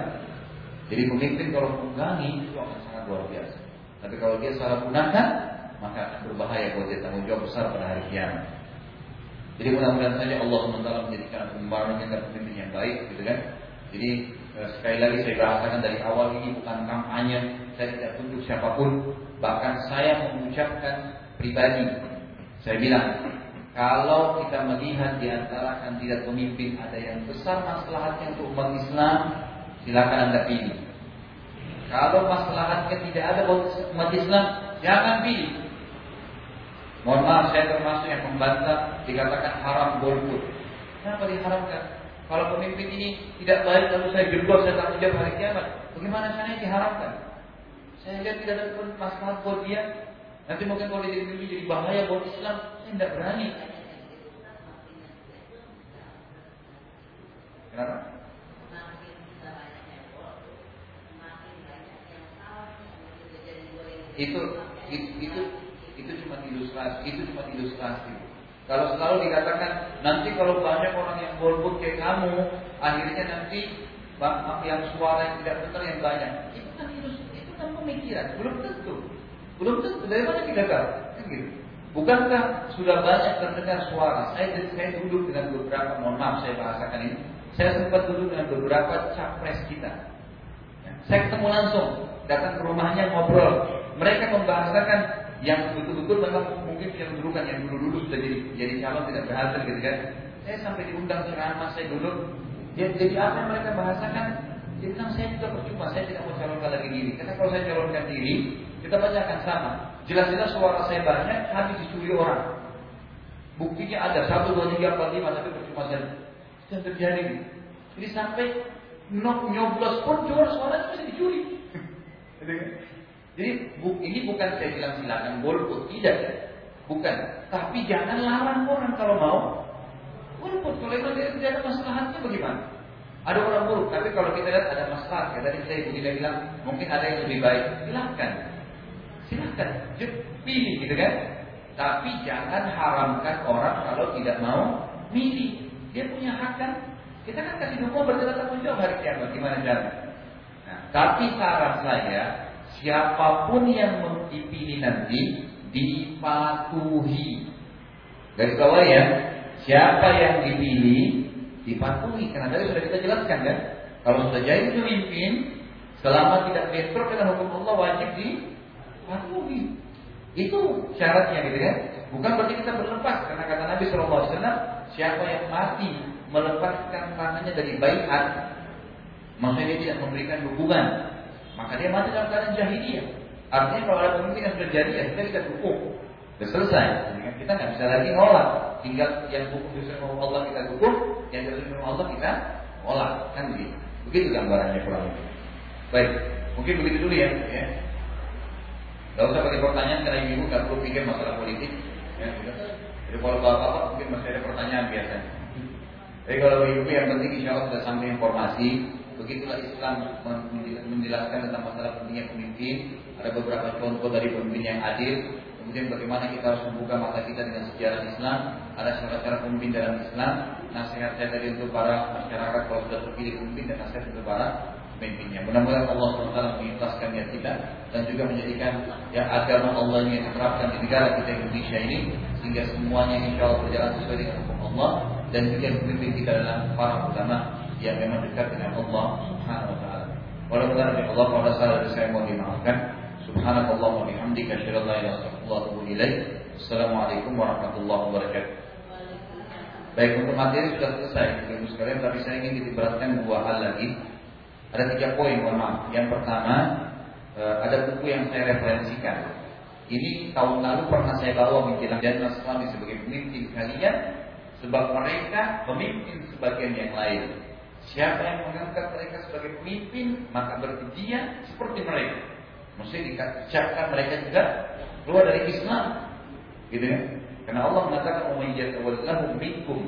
Jadi pemimpin kalau tunggangi itu akan sangat luar biasa. Tapi kalau dia salah gunakan, maka berbahaya kalau dia tanggung jawab besar pada hari kiamat. Jadi mudah-mudahan saja Allah SWT menjadikan environment dan pemimpin yang baik, gitu kan? Jadi eh, sekali lagi saya bahasakan dari awal ini bukan kampanye, saya tidak tunjuk siapa pun, bahkan saya mengucapkan pribadi. Saya bilang, kalau kita melihat di antara kandidat pemimpin ada yang besar masalahnya untuk umat Islam, silakan anda pilih. Kalau masalahnya tidak ada buat umat Islam, jangan pilih. Mohon maaf saya termasuk yang membantah dikatakan haram golput. Kenapa diharamkan? Kalau pemimpin ini tidak baik lalu saya gedor saya tanggung jawab hari kiamat. Bagaimana caranya diharamkan? Saya lihat tidak ada masalah buat dia. Nanti mungkin kalau dia jadi jadi bahaya buat Islam. Saya tidak berani. Kenapa? Itu itu, itu itu cuma ilustrasi, itu cuma ilustrasi. Kalau selalu dikatakan nanti kalau banyak orang yang golput kayak kamu, akhirnya nanti yang suara yang tidak benar yang banyak. Pemikiran, belum tentu. Belum tentu. Dari mana kita tahu? Kan gitu. Bukankah sudah banyak terdengar suara? Saya saya duduk dengan beberapa, mohon maaf saya bahasakan ini. Saya sempat duduk dengan beberapa capres kita. Ya, saya ketemu langsung, datang ke rumahnya ngobrol. Mereka membahasakan yang betul-betul memang mungkin kan yang dulu-dulu sudah jadi jadi calon tidak berhasil gitu kan. Saya sampai diundang ceramah saya dulu. Ya, jadi apa yang mereka bahasakan? Dia bilang saya juga percuma, saya tidak mau calonkan lagi diri. Karena kalau saya calonkan diri, kita pasti akan sama. Jelas-jelas suara saya banyak, habis dicuri orang. Buktinya ada satu, dua, tiga, empat, lima, tapi percuma saja. Itu yang terjadi. Jadi sampai nyoblos pun jual suara itu dicuri. Gitu kan? Jadi ini bukan saya bilang silakan golput, tidak. Bukan. Tapi jangan larang orang kalau mau golput. Kalau memang tidak ada masalahnya bagaimana? Ada orang buruk, tapi kalau kita lihat ada masalah, ya tadi saya begini bilang, mungkin ada yang lebih baik, silakan, silakan, pilih gitu kan. Tapi jangan haramkan orang kalau tidak mau milih. Dia punya hak kan? Kita kan kasih dukungan berkata tanggung jawab hari kiamat, gimana cara? Nah, tapi saran saya, siapa pun yang dipilih nanti dipatuhi. Dari bawah ya, siapa yang dipilih dipatuhi. Karena tadi sudah kita jelaskan kan, kalau sudah jadi pemimpin, selama tidak bentrok dengan hukum Allah wajib dipatuhi. Itu syaratnya gitu kan. Bukan berarti kita berlepas karena kata Nabi SAW, siapa yang mati melepaskan tangannya dari bayat, maksudnya dia tidak memberikan dukungan, maka dia mati dalam keadaan jahiliyah. Artinya kalau ada pemimpin yang sudah jadi, ya kita tidak dukung. Sudah selesai. Jadi kita nggak bisa lagi nolak. Tinggal yang hukum sesuai Allah kita dukung, yang sesuai Allah kita olah. Kan begitu. Begitu gambarannya kurang lebih. Baik, mungkin begitu dulu ya. ya. Gak usah pakai pertanyaan karena ibu nggak perlu pikir masalah politik. Ya. Jadi kalau bapak-bapak mungkin masih ada pertanyaan biasanya. Tapi kalau ibu yang penting insya Allah sudah sampai informasi. Begitulah Islam menjelaskan tentang masalah pentingnya pemimpin. Ada beberapa contoh dari pemimpin yang adil. Kemudian bagaimana kita harus membuka mata kita dengan sejarah Islam. Ada syarat-syarat pemimpin dalam Islam. Nasihat saya tadi untuk para masyarakat kalau sudah terpilih pemimpin dan nasihat untuk para pemimpinnya. Mudah-mudahan Allah SWT mengikhlaskan niat kita dan juga menjadikan ya agama Allah diterapkan di negara kita Indonesia ini sehingga semuanya insya Allah berjalan sesuai dengan hukum Allah dan juga pemimpin kita adalah para ulama yang memang dekat dengan Allah Subhanahu wa taala. Mudah-mudahan Allah pada salah saya mau dimaafkan. Subhanallah wa bihamdika asyhadu an la ilaha wa ilaik. Assalamualaikum warahmatullahi wabarakatuh. Baik untuk materi sudah selesai, Ibu sekalian, tapi saya ingin diberatkan dua hal lagi. Ada tiga poin, mohon maaf. Yang pertama, eh, ada buku yang saya referensikan. Ini tahun lalu pernah saya bawa menjelang dan Nasrani sebagai pemimpin kalian, sebab mereka pemimpin sebagian yang lain. Siapa yang mengangkat mereka sebagai pemimpin, maka berarti dia seperti mereka. Mesti dikatakan mereka juga keluar dari Islam. Gitu ya. Karena Allah mengatakan umayyatawallahu minkum.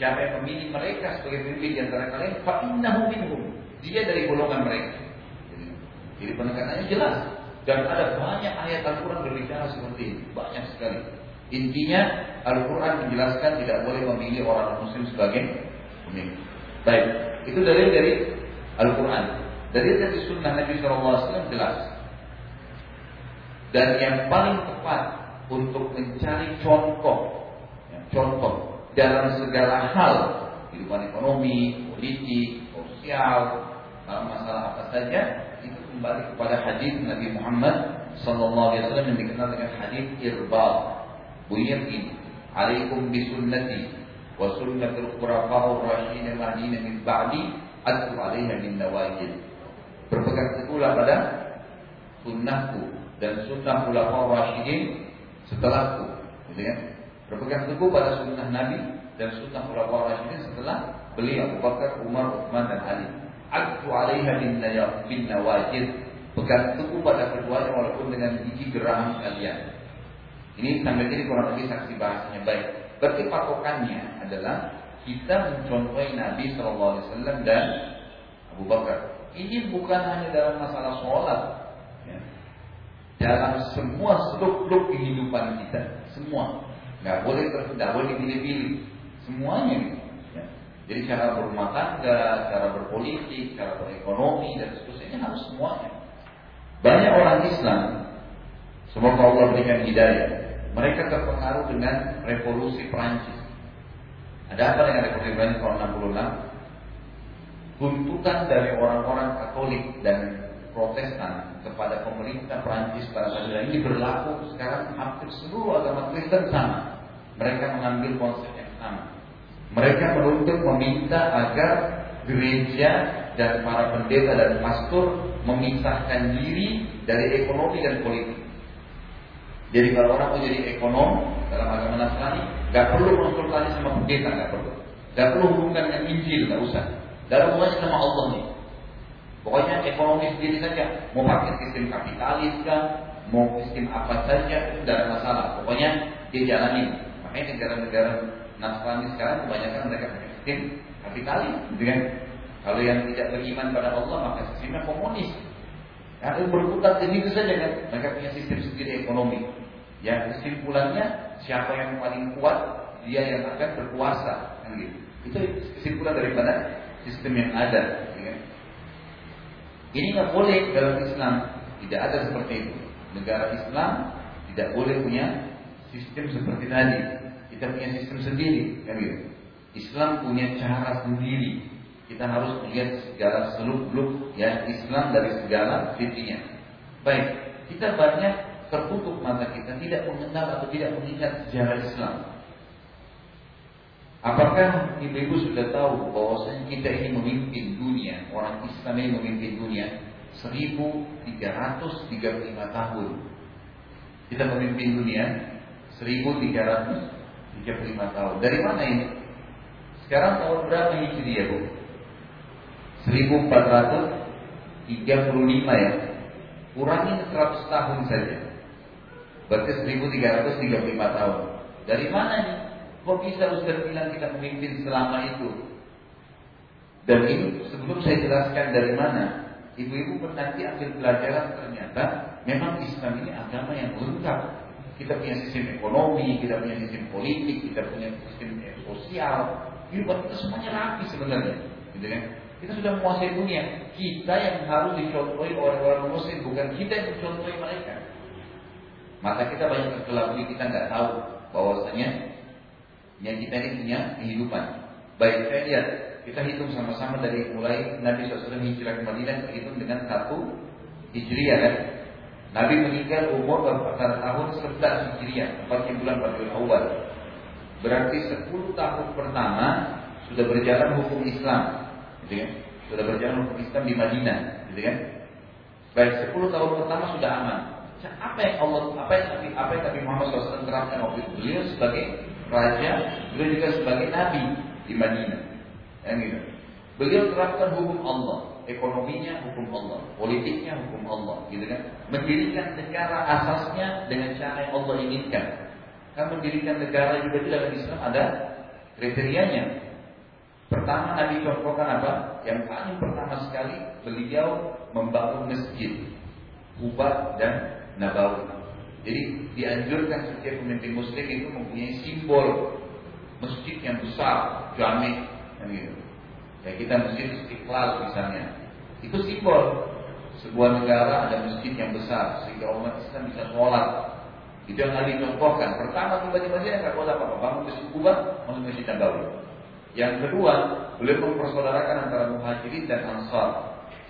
Siapa yang memilih mereka sebagai pemimpin di antara kalian, fa innahu minhum. Dia dari golongan mereka. Jadi, jadi penekanannya jelas. Dan ada banyak ayat Al-Quran berbicara seperti ini. Banyak sekali. Intinya Al-Quran menjelaskan tidak boleh memilih orang muslim sebagai pemimpin. Baik, itu dari dari Al-Quran. Dari dari sunnah Nabi SAW jelas. Dan yang paling tepat untuk mencari contoh, ya, contoh dalam segala hal kehidupan ekonomi, politik, sosial, dalam masalah apa saja itu kembali kepada hadis Nabi Muhammad sallallahu alaihi wasallam yang dikenal dengan hadis irbal. Bunyinya begini, "Alaikum bisunnati wa sunnatul khulafa'ur rasyidin mahdiyyin min ba'di adku 'alaiha min nawajid." Berpegang teguhlah pada sunnahku dan sunnah khulafa'ur rasyidin setelahku. Gitu ya. Berpegang teguh pada sunnah Nabi dan sunnah khulafa'ur rasyidin setelah beliau Abu Bakar, Umar, Utsman dan Ali. Aku alaiha bin nawajid. Pegang teguh pada keduanya walaupun dengan gigi geraham kalian. Ini sampai ini kurang lebih saksi bahasanya baik. Berarti patokannya adalah kita mencontohi Nabi SAW dan Abu Bakar. Ini bukan hanya dalam masalah sholat. Dalam semua seluk-beluk kehidupan kita, semua nggak boleh tidak boleh dipilih-pilih, semuanya. Jadi cara berumah tangga, cara berpolitik, cara berekonomi dan seterusnya harus semuanya. Banyak orang Islam, semoga Allah berikan hidayah. Mereka terpengaruh dengan revolusi Perancis. Ada apa dengan revolusi Perancis tahun 66? Tuntutan dari orang-orang Katolik dan Protestan kepada pemerintah Perancis pada saat ini berlaku sekarang hampir seluruh agama Kristen sama. Mereka mengambil konsep yang sama. Mereka menuntut meminta agar gereja dan para pendeta dan pastor memisahkan diri dari ekonomi dan politik. Jadi kalau orang mau jadi ekonom dalam agama Nasrani, nggak perlu konsultasi sama pendeta, nggak perlu. Nggak perlu hubungkan dengan Injil, nggak usah. Dalam hubungannya sama Allah nih. Pokoknya ekonomi sendiri saja. Mau pakai sistem kapitalis kan, mau sistem apa saja, itu tidak ada masalah. Pokoknya dia jalanin. Makanya negara-negara Nasrani sekarang kebanyakan mereka pakai sistem kapitalis, gitu kan? Kalau yang tidak beriman pada Allah maka sistemnya komunis. Berputar di itu saja kan, mereka punya sistem sendiri ekonomi. Ya kesimpulannya siapa yang paling kuat dia yang akan berkuasa, kan gitu. Itu kesimpulan daripada sistem yang ada. Ini nggak boleh dalam Islam. Tidak ada seperti itu. Negara Islam tidak boleh punya sistem seperti tadi. Kita punya sistem sendiri, kan gitu. Islam punya cara sendiri. Kita harus melihat segala seluk-beluk ya Islam dari segala sisinya. Baik, kita banyak tertutup mata kita tidak mengenal atau tidak mengingat sejarah Islam. Apakah ibu-ibu sudah tahu bahwasanya kita ini memimpin dunia, orang Islam ini memimpin dunia 1335 tahun. Kita memimpin dunia 1335 tahun. Dari mana ini? Sekarang tahun berapa Hijriah, Bu? 1435 ya. Kurangi 100 tahun saja. Berarti 1335 tahun. Dari mana nih? Kok bisa Ustaz bilang kita memimpin selama itu? Dan ini sebelum saya jelaskan dari mana, ibu-ibu nanti ambil pelajaran ternyata memang Islam ini agama yang lengkap. Kita punya sistem ekonomi, kita punya sistem politik, kita punya sistem sosial. Ini buat kita semuanya rapi sebenarnya, gitu kan? Kita sudah menguasai dunia. Kita yang harus dicontohi orang-orang muslim, bukan kita yang mencontohi mereka. Maka kita banyak terkelabui kita nggak tahu bahwasanya yang kita ini punya kehidupan. Baik, saya lihat kita hitung sama-sama dari mulai Nabi SAW hijrah ke Madinah terhitung dengan satu hijriah kan. Nabi meninggal umur pada tahun 11 hijriah, 4 bulan Rabiul Awal. Berarti 10 tahun pertama sudah berjalan hukum Islam gitu kan? Sudah berjalan hukum Islam di Madinah, gitu kan? Baik 10 tahun pertama sudah aman. Apa yang Allah, apa yang Nabi, apa yang Nabi Muhammad SAW terapkan waktu itu? Beliau sebagai raja, beliau juga sebagai nabi di Madinah. Yang gitu. Beliau terapkan hukum Allah, ekonominya hukum Allah, politiknya hukum Allah, gitu kan? Mendirikan negara asasnya dengan cara yang Allah inginkan. Kan mendirikan negara juga di dalam Islam ada kriterianya. Pertama Nabi contohkan apa? Yang paling pertama sekali beliau membangun masjid Kuba dan Nabawi. Jadi dianjurkan setiap pemimpin muslim itu mempunyai simbol masjid yang besar, jami, kan gitu. Ya kita masjid istiqlal misalnya. Itu simbol sebuah negara ada masjid yang besar sehingga umat Islam bisa sholat. Itu yang Nabi contohkan. Pertama tiba-tiba saja nggak boleh apa-apa bangun masjid Kuba, bangun masjid Nabawi. Yang kedua, beliau mempersaudarakan antara muhajirin dan ansar.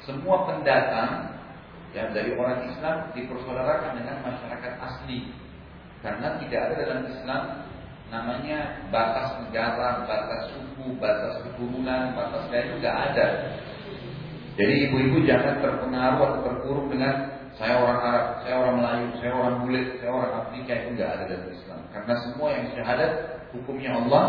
Semua pendatang yang dari orang Islam dipersaudarakan dengan masyarakat asli. Karena tidak ada dalam Islam namanya batas negara, batas suku, batas keturunan, batas lain itu ada. Jadi ibu-ibu jangan terpengaruh atau terpuruk dengan saya orang Arab, saya orang Melayu, saya orang bule, saya orang Afrika itu nggak ada dalam Islam. Karena semua yang syahadat hukumnya Allah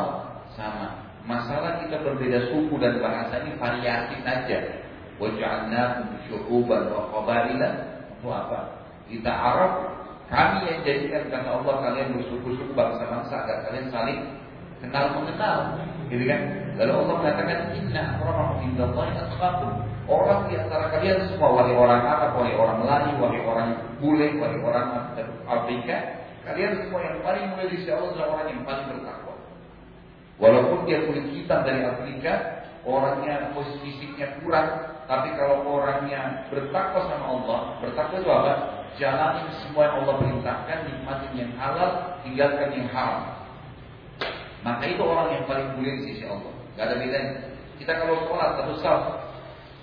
sama. Masalah kita berbeda suku dan bahasa ini variasi saja. Waj'alnakum syu'uban wa qabaila. Itu apa? Kita Arab, kami yang jadikan kata Allah kalian bersuku-suku bangsa-bangsa agar kalian saling kenal mengenal. Gitu kan? Lalu Allah mengatakan inna akramakum indallahi atqakum. Orang di antara kalian semua wahai orang Arab, wahai orang Melayu, wahai orang bule, wahai orang Afrika, kalian semua yang paling mulia di sisi Allah adalah orang yang paling bertakwa. Walaupun dia kulit hitam dari Afrika, orangnya fisiknya kurang, tapi kalau orangnya bertakwa sama Allah, bertakwa itu apa? Jalani semua yang Allah perintahkan, nikmati yang halal, tinggalkan yang haram. Maka itu orang yang paling mulia di sisi Allah. Gak ada bedanya. Kita kalau sholat satu saf,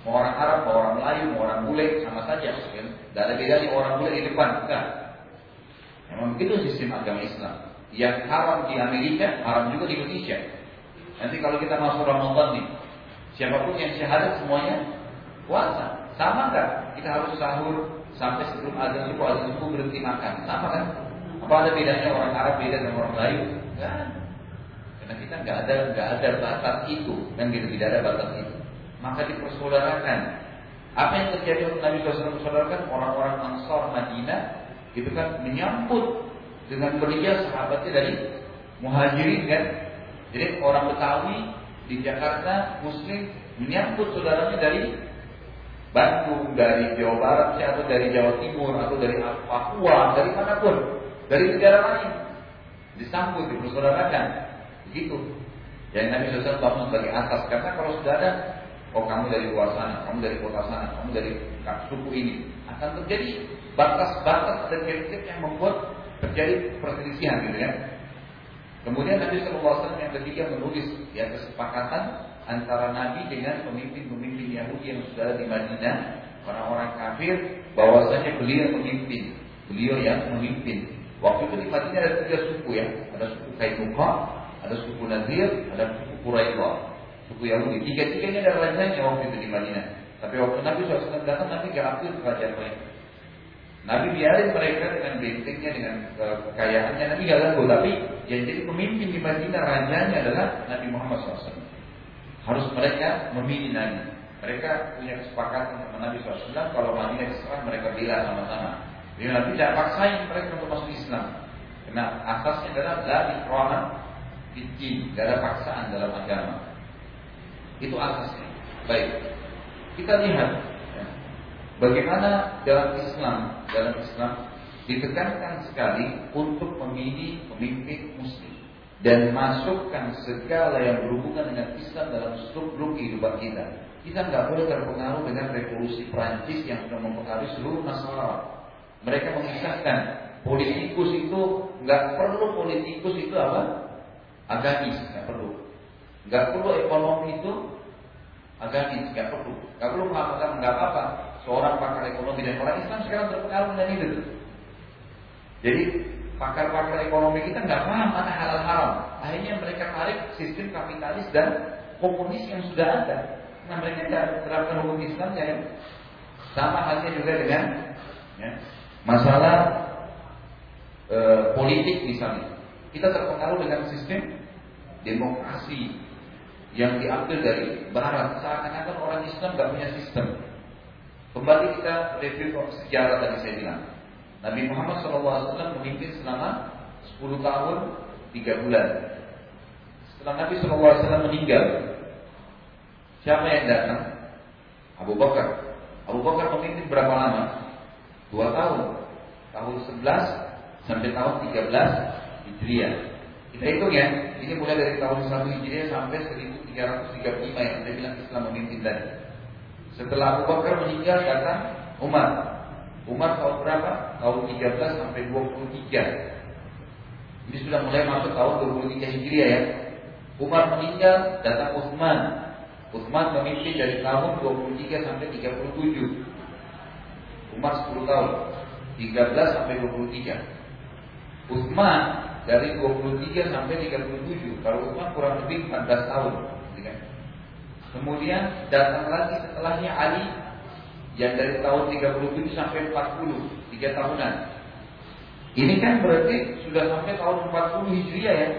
mau orang Arab, mau orang Melayu, mau orang bule, sama saja. Kan? Gak ada bedanya orang bule di depan, enggak. Memang begitu sistem agama Islam. Yang haram di Amerika, haram juga di Indonesia. Nanti kalau kita masuk Ramadan nih, siapa pun yang syahadat semuanya puasa. Sama kan? Kita harus sahur sampai sebelum azan subuh, azan subuh berhenti makan. Sama kan? Apa ada bedanya orang Arab beda dengan orang Melayu? Enggak. Karena kita nggak ada nggak ada batas itu, dan gitu tidak ada batas itu. Maka dipersaudarakan. Apa yang terjadi waktu Nabi SAW mempersaudarakan orang-orang Ansar Madinah itu kan menyambut dengan meriah sahabatnya dari muhajirin kan. Jadi orang Betawi di Jakarta Muslim menyambut saudaranya dari Bandung, dari Jawa Barat atau dari Jawa Timur atau dari Papua, dari mana pun, dari negara lain disambut, dipersaudarakan, begitu. Yang Nabi SAW bangun sebagai atas karena kalau sudah ada Oh kamu dari luar sana, kamu dari kota sana, kamu dari suku ini. Akan terjadi batas-batas dan kritik yang membuat terjadi perselisihan gitu ya. Kemudian Nabi SAW yang ketiga menulis ya kesepakatan antara Nabi dengan pemimpin-pemimpin Yahudi yang sudah di Madinah, orang-orang kafir, bahwasanya beliau memimpin, beliau yang memimpin. Waktu itu di Madinah ada tiga suku ya, ada suku Kainuqa, ada suku Nadir, ada suku Quraidah, suku Yahudi. Tiga-tiganya ada rajanya waktu itu di Madinah. Tapi waktu Nabi SAW datang, Nabi gak ambil kerajaan mereka. Nabi biarin mereka dengan bentengnya, dengan kekayaannya, Nabi gak ganggu. Tapi yang jadi pemimpin di Madinah, rajanya adalah Nabi Muhammad SAW. Harus mereka memilih Nabi. Mereka punya kesepakatan sama Nabi SAW kalau Madinah diserang mereka bila sama-sama. Nabi tidak paksain mereka untuk masuk Islam. Karena asasnya adalah la ikraha fiddin, tidak ada paksaan dalam agama. Itu asasnya. Baik. Kita lihat Bagaimana dalam Islam, dalam Islam ditekankan sekali untuk memilih pemimpin muslim dan masukkan segala yang berhubungan dengan Islam dalam struktur kehidupan kita. Kita nggak boleh terpengaruh dengan revolusi Prancis yang sudah mempengaruhi seluruh masalah. Mereka mengisahkan politikus itu nggak perlu politikus itu apa? Agamis, nggak perlu. Nggak perlu ekonomi itu agamis, nggak perlu. Nggak perlu mengatakan nggak apa-apa seorang pakar ekonomi dan orang Islam sekarang terpengaruh dengan itu. Jadi pakar-pakar ekonomi kita nggak paham mana halal haram. Akhirnya mereka tarik sistem kapitalis dan komunis yang sudah ada. Nah mereka tidak terapkan hukum Islam ya. Sama halnya juga dengan ya, masalah e, politik misalnya. Kita terpengaruh dengan sistem demokrasi yang diambil dari Barat. Seakan-akan orang Islam nggak punya sistem. Kembali kita review sejarah tadi saya bilang. Nabi Muhammad SAW memimpin selama 10 tahun 3 bulan. Setelah Nabi SAW meninggal, siapa yang datang? Abu Bakar. Abu Bakar memimpin berapa lama? 2 tahun. Tahun 11 sampai tahun 13 Hijriah. Kita hitung ya, ini mulai dari tahun 1 Hijriah sampai 1335 yang saya bilang Islam memimpin tadi. Setelah Abu Bakar meninggal datang Umar. Umar tahun berapa? Tahun 13 sampai 23. Ini sudah mulai masuk tahun 23 Hijriah ya. Umar meninggal, datang Utsman. Utsman memimpin dari tahun 23 sampai 37. Umar 10 tahun. 13 sampai 23. Utsman dari 23 sampai 37. Kalau Utsman kurang lebih 14 tahun. Kemudian datang lagi setelahnya Ali yang dari tahun 37 sampai 40, 3 tahunan. Ini kan berarti sudah sampai tahun 40 Hijriah ya.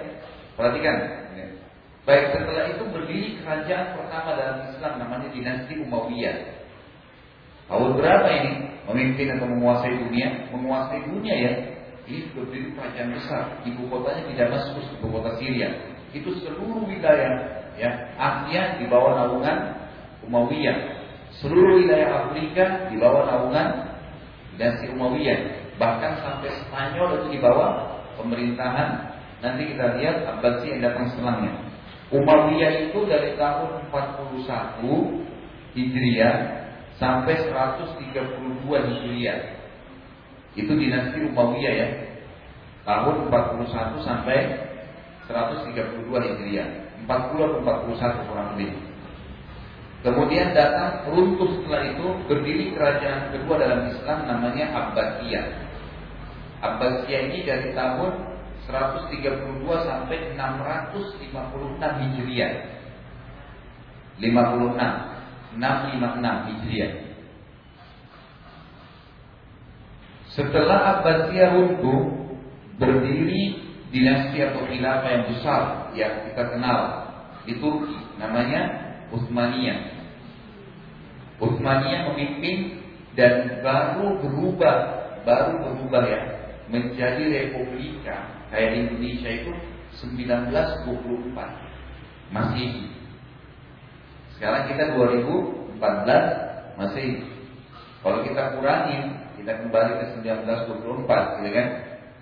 Perhatikan. Baik setelah itu berdiri kerajaan pertama dalam Islam namanya dinasti Umayyah. Tahun berapa ini memimpin atau menguasai dunia? Menguasai dunia ya. Ini berdiri kerajaan besar. Ibu kotanya di Damaskus, ibu kota Syria. Itu seluruh wilayah ya Asia di bawah naungan Umayyah seluruh wilayah Afrika di bawah naungan dinasti Umayyah bahkan sampai Spanyol itu di bawah pemerintahan. Nanti kita lihat Abbasi yang datang setelahnya. Umayyah itu dari tahun 41 Hijriah sampai 132 Hijriah. Itu dinasti Umayyah ya. Tahun 41 sampai 132 Hijriah. 40 atau 41 kurang lebih. Kemudian datang runtuh setelah itu berdiri kerajaan kedua dalam Islam namanya Abbasiyah. Abbasiyah ini dari tahun 132 sampai 656 Hijriah. 56 656 Hijriah. Setelah Abbasiyah runtuh berdiri dinasti atau khilafah yang besar yang kita kenal di Turki namanya Utsmaniyah. Utsmaniyah memimpin dan baru berubah, baru berubah ya menjadi republika. Kayak Indonesia itu 1924 masih sekarang kita 2014 masih kalau kita kurangi kita kembali ke 1924 gitu kan?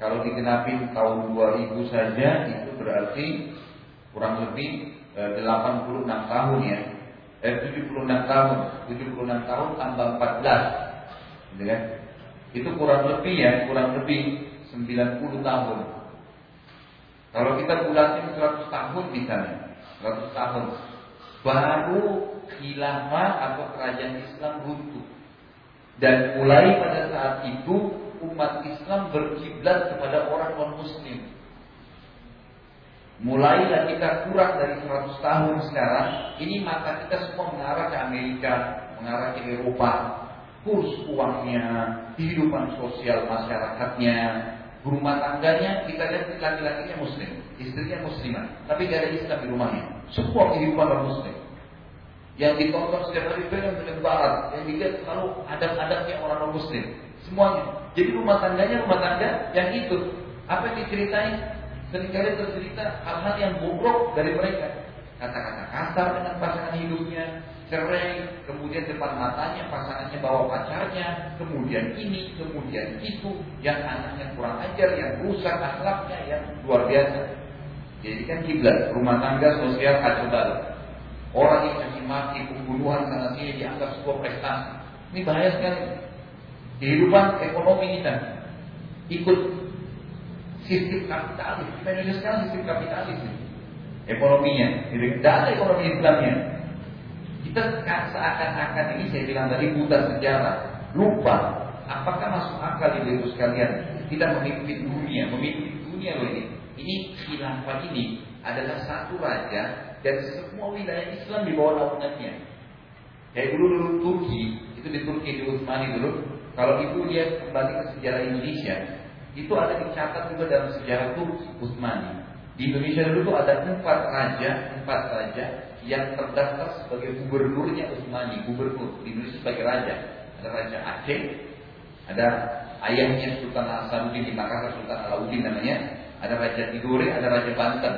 Kalau digenapin tahun 2000 saja itu berarti kurang lebih 86 eh, tahun ya. Eh 76 tahun, 76 tahun tambah 14. Gitu kan? Itu kurang lebih ya, kurang lebih 90 tahun. Kalau kita bulatin 100 tahun misalnya, 100 tahun, baru khilafah atau kerajaan Islam runtuh. Dan mulai pada saat itu umat Islam berkiblat kepada orang non muslim. Mulailah kita kurang dari 100 tahun sekarang, ini mata kita semua mengarah ke Amerika, mengarah ke Eropa. Kurs uangnya, kehidupan sosial masyarakatnya, rumah tangganya, kita lihat laki-lakinya muslim, istrinya muslimah, tapi gak ada Islam di rumahnya. Semua kehidupan non muslim. Yang ditonton setiap hari film film barat, yang dilihat selalu adab-adabnya orang muslim. Semuanya. Jadi rumah tangganya rumah tangga yang itu. Apa yang diceritain? Seringkali tercerita hal-hal yang bobrok dari mereka. Kata-kata kasar dengan pasangan hidupnya, cerai, kemudian depan matanya pasangannya bawa pacarnya, kemudian ini, kemudian itu, yang anaknya kurang ajar, yang rusak akhlaknya, yang luar biasa. Jadi kan kiblat, rumah tangga sosial kacau balau. Orang yang caci maki, pembunuhan sana sini dianggap sebuah prestasi. Ini bahaya sekali. Kehidupan ekonomi kita ikut sistem kapitalis. Kita Indonesia sistem kapitalis. Ekonominya, tidak ekonomi Islamnya. Kita seakan-akan ini saya bilang tadi buta sejarah, lupa. Apakah masuk akal di diri sekalian? Kita memimpin dunia, memimpin dunia loh ini. Ini khilafah ini adalah satu raja dan semua wilayah Islam di bawah naungannya. Kayak dulu dulu Turki, itu di Turki di Utsmani dulu. Kalau itu dia kembali ke sejarah Indonesia, itu ada dicatat juga dalam sejarah Turki Utsmani. Di Indonesia dulu tuh ada empat raja, empat raja yang terdaftar sebagai gubernurnya Utsmani, gubernur di Indonesia sebagai raja. Ada Raja Aceh, ada ayahnya Sultan Hasanuddin di Makassar Sultan Alauddin namanya, ada Raja Tidore, ada Raja Banten.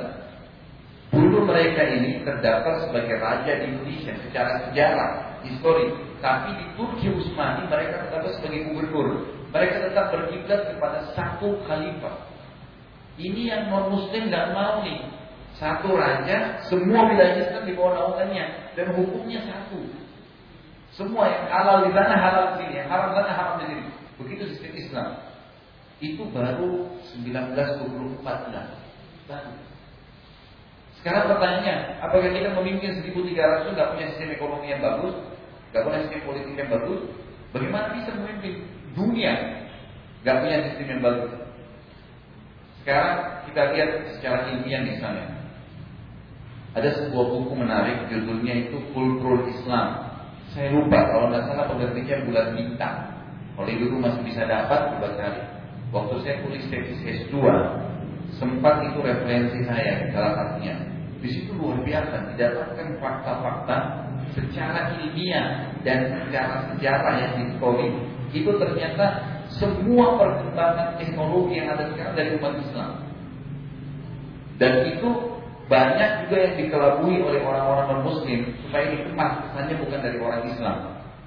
Dulu mereka ini terdaftar sebagai raja di Indonesia secara sejarah, histori. Tapi di Turki Utsmani mereka terdaftar sebagai gubernur. Mereka tetap berkiblat kepada satu khalifah. Ini yang non muslim nggak mau nih. Satu raja, semua wilayah Islam di bawah naungannya dan hukumnya satu. Semua yang halal di sana halal di sini, yang haram di sana haram di sini. Begitu sistem Islam. Itu baru 1924 lah. Sekarang pertanyaannya, apakah kita memimpin 1300 nggak punya sistem ekonomi yang bagus, nggak punya sistem politik yang bagus? Bagaimana bisa memimpin? Dunia nggak punya sistem yang bagus. Sekarang kita lihat secara ilmiah misalnya. Ada sebuah buku menarik judulnya itu Kultur Islam. Saya lupa kalau nggak salah pengertiannya bulan bintang. Kalau dulu masih bisa dapat coba cari. Waktu saya tulis tesis S2 sempat itu referensi saya salah satunya. Di situ luar biasa didapatkan fakta-fakta secara ilmiah dan secara sejarah yang histori itu ternyata semua perkembangan teknologi yang ada sekarang dari umat Islam. Dan itu banyak juga yang dikelabui oleh orang-orang non-muslim supaya dikemas kesannya bukan dari orang Islam.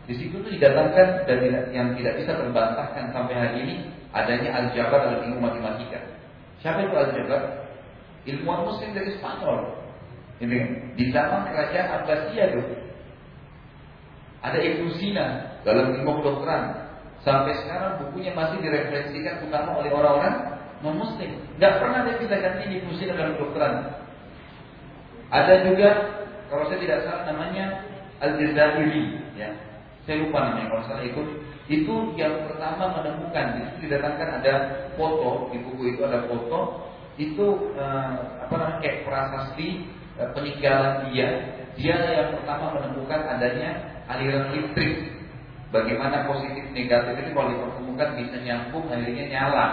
Di situ itu didatangkan dan yang tidak bisa terbantahkan sampai hari ini adanya aljabar dalam ilmu matematika. Siapa itu aljabar? Ilmuwan muslim dari Spanyol. Ini di zaman kerajaan Abbasiyah itu ada Ibnu Sina dalam ilmu kedokteran Sampai sekarang bukunya masih direferensikan utama oleh orang-orang non muslim. Gak pernah dia kita ganti di fungsi dalam kedokteran. Ada juga kalau saya tidak salah namanya Al Jazairi, ya. Saya lupa namanya kalau salah itu. Itu yang pertama menemukan itu didatangkan ada foto di buku itu ada foto itu eh, apa namanya kayak prasasti eh, peninggalan dia dia yang pertama menemukan adanya aliran listrik Bagaimana positif negatif itu kalau dipertemukan bisa nyambung akhirnya nyala.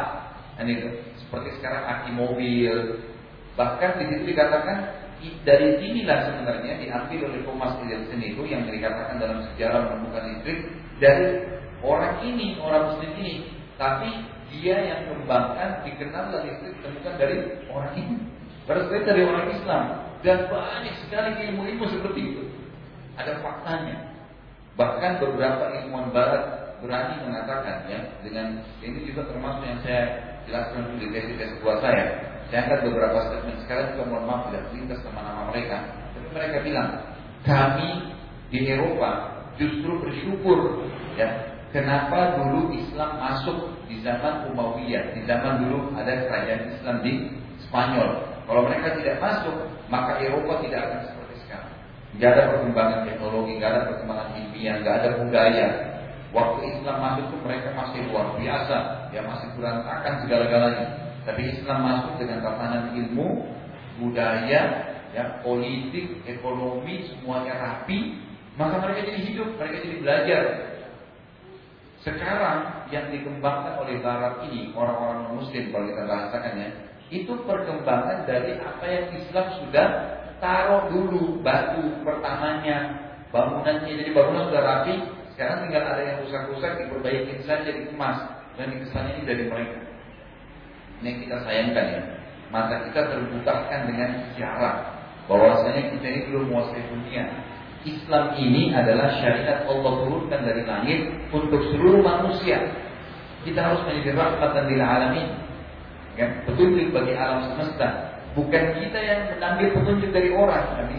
Dan itu seperti sekarang aki mobil. Bahkan di situ dikatakan dari sinilah sebenarnya diambil oleh Thomas Edison itu yang dikatakan dalam sejarah menemukan listrik dari orang ini, orang muslim ini. Tapi dia yang kembangkan dikenal listrik ditemukan dari orang ini. Berarti dari orang Islam dan banyak sekali ilmu-ilmu seperti itu. Ada faktanya. Bahkan beberapa ilmuwan barat berani mengatakan ya dengan ini juga termasuk yang saya jelaskan di tesis tesis kedua saya. Saya angkat beberapa statement sekarang juga mohon maaf tidak lintas sama nama mereka. Tapi mereka bilang kami di Eropa justru bersyukur ya kenapa dulu Islam masuk di zaman Umayyah, di zaman dulu ada kerajaan Islam di Spanyol. Kalau mereka tidak masuk, maka Eropa tidak akan Tidak ada perkembangan teknologi, tidak ada perkembangan ilmiah, tidak ada budaya. Waktu Islam masuk itu mereka masih luar biasa, ya masih berantakan segala-galanya. Tapi Islam masuk dengan tatanan ilmu, budaya, ya politik, ekonomi, semuanya rapi, maka mereka jadi hidup, mereka jadi belajar. Sekarang yang dikembangkan oleh Barat ini orang-orang Muslim kalau kita bahasakan ya, itu perkembangan dari apa yang Islam sudah taruh dulu batu pertamanya, bangunannya jadi bangunan sudah rapi, sekarang tinggal ada yang rusak-rusak diperbaiki saja dikemas dan dikesannya ini dari mereka. Ini yang kita sayangkan ya, mata kita terbukakan dengan sejarah bahwasanya kita ini belum menguasai dunia, Islam ini adalah syariat Allah turunkan dari langit untuk seluruh manusia. Kita harus menjadi rahmatan lil alamin. Ya, petunjuk bagi alam semesta. Bukan kita yang mengambil petunjuk dari orang. Nabi.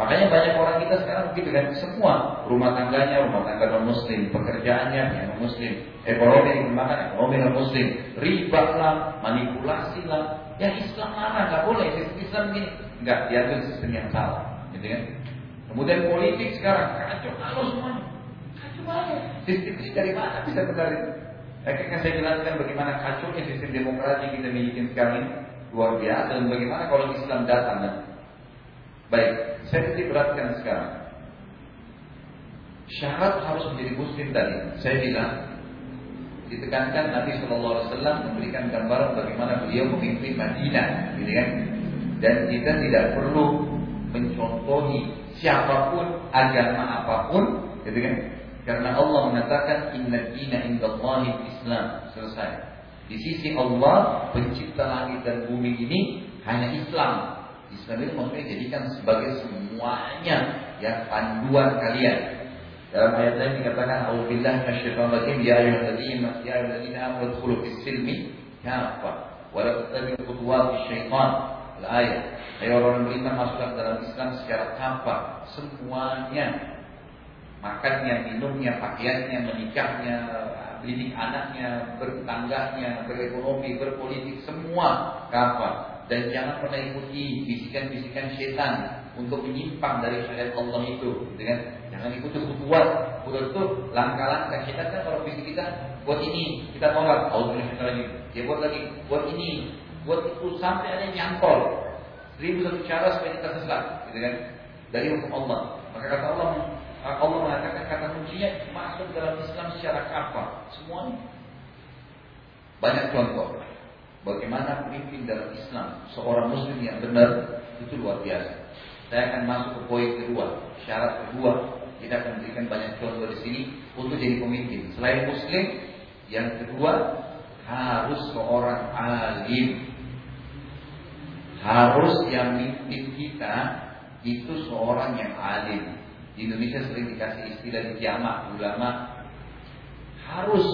Makanya banyak orang kita sekarang begitu kan semua rumah tangganya rumah tangga non muslim, pekerjaannya non muslim, ekonomi yang dikembangkan ekonomi non muslim, riba lah, manipulasi lah. Ya Islam mana nggak boleh sistem Islam ini nggak diatur sistem yang salah, gitu kan? Kemudian politik sekarang kacau, kalau semuanya. Kacau banget. Sistem ini dari mana bisa benar itu? Akhirnya saya jelaskan bagaimana kacaunya sistem demokrasi kita miliki sekarang ini luar biasa dan bagaimana kalau Islam datang nanti. Baik, saya titik beratkan sekarang. Syarat harus menjadi muslim tadi. Saya bilang ditekankan Nabi Shallallahu Alaihi Wasallam memberikan gambaran bagaimana beliau memimpin Madinah, gitu kan? Dan kita tidak perlu mencontohi siapa pun, agama apa pun, gitu kan? Karena Allah mengatakan inna dina indallahi Islam. Selesai. Di sisi Allah, pencipta langit dan bumi ini hanya Islam. Islam itu maksudnya jadikan sebagai semuanya yang panduan kalian. Dalam ayat lain dikatakan A'udzubillah minasyaitonir rajim ya ayyuhalladzina ya ayyuhalladzina amanu dkhulu fis silmi kafa wa la tattabi'u khutuwati syaitan. Al-ayat Ayo orang beriman masukkan dalam Islam secara tanpa semuanya makannya, minumnya, pakaiannya, menikahnya, didik anaknya, bertangganya, berekonomi, berpolitik, semua kapal. Dan jangan pernah ikuti bisikan-bisikan setan untuk menyimpang dari syariat Allah itu, dengan jangan ikuti kutuat, kutuat itu langkah-langkah setan kan kalau visi kita buat ini kita tolak, Allah lagi, dia buat lagi, buat ini, buat itu sampai ada nyantol, Seribu satu cara supaya kita sesat, gitu kan? Dari hukum Allah. Maka kata Allah, Allah mengatakan kata kuncinya masuk dalam Islam secara kafah, semuanya. Banyak contoh bagaimana pemimpin dalam Islam seorang Muslim yang benar itu luar biasa. Saya akan masuk ke poin kedua, syarat kedua. Kita akan berikan banyak contoh di sini untuk jadi pemimpin. Selain Muslim, yang kedua harus seorang alim harus yang mimpin kita itu seorang yang alim. Di Indonesia sering dikasih istilah di jamak ulama harus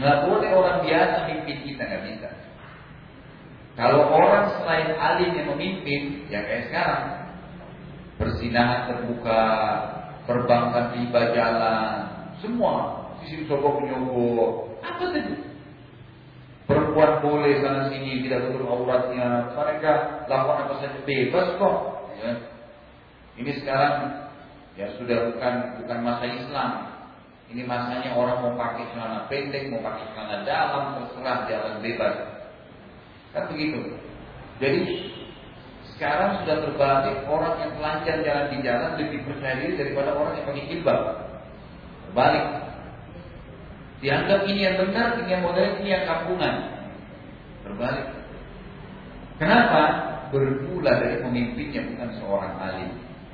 nggak boleh orang biasa mimpin kita nggak bisa. Kalau orang selain alim yang memimpin, ya kayak sekarang persinahan terbuka, perbankan tiba jalan, semua sisi sogok menyogok, apa saja Perempuan boleh sana sini tidak tutup auratnya. Mereka lakukan apa saja bebas kok. Ya. Ini sekarang ya sudah bukan bukan masa Islam. Ini masanya orang mau pakai celana pendek, mau pakai celana dalam, terserah jalan bebas. Kan begitu. Jadi sekarang sudah terbalik orang yang telanjang jalan di jalan lebih percaya diri daripada orang yang pakai jilbab. Terbalik. Dianggap ini yang benar, ini yang modern, ini yang kampungan. Berbalik. Kenapa? Bermula dari pemimpinnya bukan seorang alim.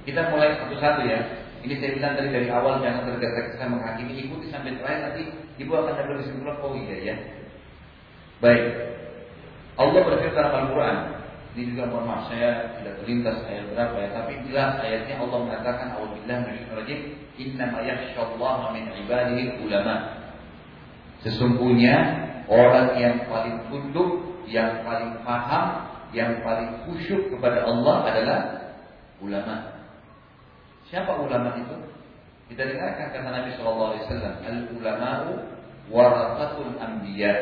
Kita mulai satu-satu ya. Ini saya bilang tadi dari awal jangan tergesa-gesa menghakimi, ikuti sampai terakhir nanti ibu akan dapat kesimpulan oh iya ya. Baik. Allah berfirman dalam Al-Quran. Ini juga mohon maaf saya tidak terlintas ayat berapa ya, tapi jelas ayatnya Allah mengatakan Alhamdulillah minasyaitonir Inna yakhsyallaha min ibadihi ulama. Sesungguhnya orang yang paling tunduk, yang paling paham, yang paling khusyuk kepada Allah adalah ulama. Siapa ulama itu? Kita dengarkan kata Nabi Shallallahu Alaihi Wasallam, al ulama'u warasatul anbiya.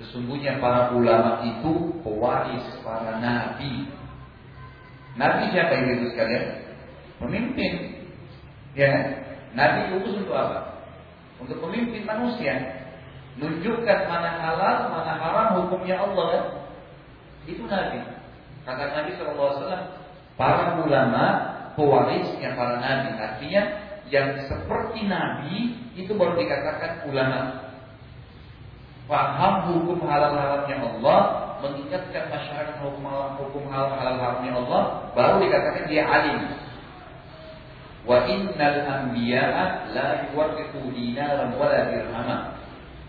Sesungguhnya para ulama itu pewaris para nabi. Nabi siapa yang itu sekalian? Pemimpin. Ya, kan? Nabi itu untuk apa? Untuk pemimpin manusia. Nunjukkan mana halal, mana haram hukumnya Allah. Kan? Itu Nabi. Kata Nabi SAW, para ulama pewarisnya para nabi. Artinya yang seperti nabi itu baru dikatakan ulama. Paham hukum halal-haramnya Allah, mengingatkan masyarakat hukum halal hukum halal haramnya Allah, baru dikatakan dia alim. Wa innal anbiya'a la yuwarrithu dinaran wala dirhama.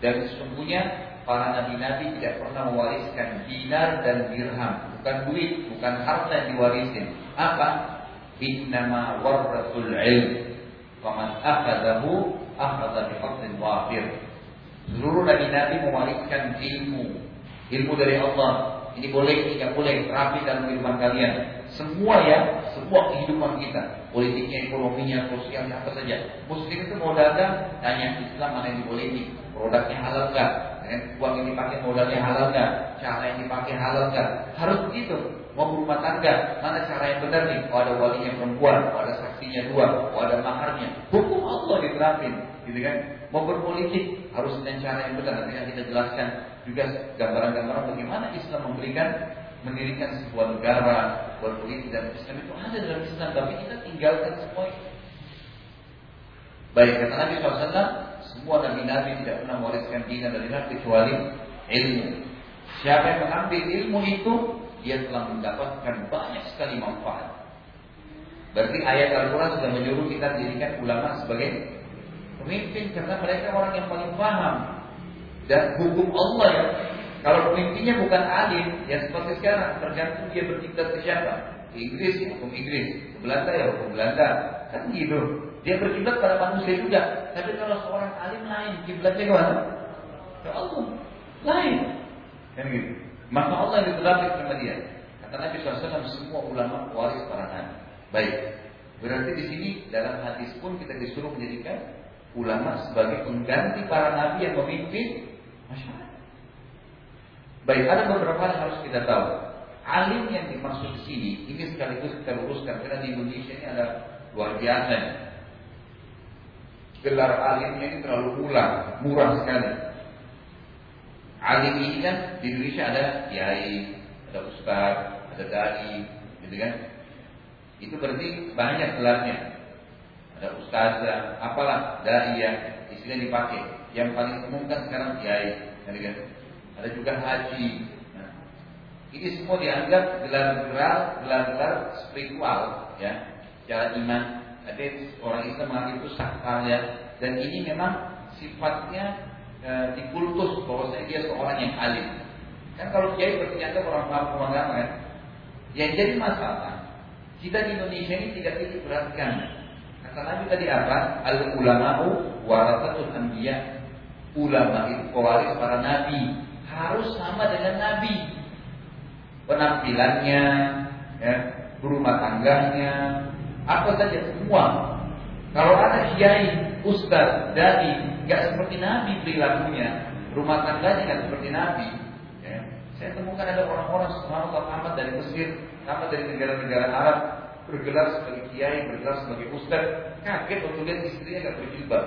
Dan sesungguhnya para nabi-nabi tidak pernah mewariskan dinar dan dirham, bukan duit, bukan harta yang diwarisin. Apa? Innama warasul ilm faman akhadahu akhadha bifadlin wafir seluruh nabi-nabi mewariskan ilmu. Ilmu dari Allah. Ini boleh ini tidak boleh. Rapi dalam kehidupan kalian. Semua ya semua kehidupan kita. Politiknya ekonominya sosialnya apa saja. Muslim itu mau dagang tanya Islam mana yang dibolehi produknya halal enggak uang yang dipakai modalnya halal enggak cara yang dipakai halal enggak harus begitu Mau berumah tangga, mana cara yang benar nih? Oh ada walinya perempuan, oh ada saksinya dua, oh ada maharnya. Hukum Allah diterapin, gitu kan? Mau berpolitik harus dengan cara yang benar. Nanti kita jelaskan juga gambaran-gambaran bagaimana Islam memberikan mendirikan sebuah negara, berpolitik dan Islam itu ada dalam Islam, tapi kita tinggalkan semua itu. Baik kata Nabi SAW, semua nabi-nabi tidak pernah mewariskan dina dari Nabi kecuali ilmu. Siapa yang mengambil ilmu itu dia telah mendapatkan banyak sekali manfaat. Berarti ayat Al-Quran sudah menyuruh kita menjadikan ulama sebagai pemimpin karena mereka orang yang paling paham dan hukum Allah ya. Kalau pemimpinnya bukan alim, ya seperti sekarang tergantung dia berkiblat ke siapa. Ke Inggris ya hukum Inggris, ke Belanda ya hukum Belanda, kan gitu. Dia berkiblat pada manusia juga. Tapi kalau seorang alim lain, kiblatnya ke mana? Ke Allah. Lain. Kan gitu. Maka Allah yang diterapi sama dia. Kata Nabi SAW semua ulama waris para nabi. Baik. Berarti di sini dalam hadis pun kita disuruh menjadikan ulama sebagai pengganti para nabi yang memimpin masyarakat. Baik, ada beberapa yang harus kita tahu. Alim yang dimaksud di sini, ini sekaligus kita luruskan karena di Indonesia ini ada luar biasa. Gelar alimnya ini terlalu murah, murah sekali. Alim ini kan di Indonesia ada kiai, ada ustaz, ada dai, gitu kan? Itu berarti banyak gelarnya. Ada ustazah, apalah dai istilah dipakai. Yang paling umum kan sekarang kiai, gitu kan? Ada juga haji. Nah, ini semua dianggap gelar-gelar gelar-gelar spiritual, ya, secara iman. Ada orang Islam menganggap itu sakral ya, dan ini memang sifatnya e, dikultus bahwasanya dia seorang yang alim. Kan kalau kiai berarti orang paham agama kan. Yang jadi masalah kita di Indonesia ini tidak diperhatikan. Kata Nabi tadi apa? Al ulama'u warasatul anbiya. Ulama itu pewaris para nabi. Harus sama dengan nabi. Penampilannya, ya, berumah tangganya, apa saja semua. Kalau ada kiai, ustaz, dai nggak seperti Nabi perilakunya, rumah tangganya nggak seperti Nabi. Ya. Saya temukan ada orang-orang subhanallah tamat dari Mesir, tamat dari negara-negara Arab, bergelar sebagai kiai, bergelar sebagai ustaz, kaget waktu lihat istrinya nggak berjilbab.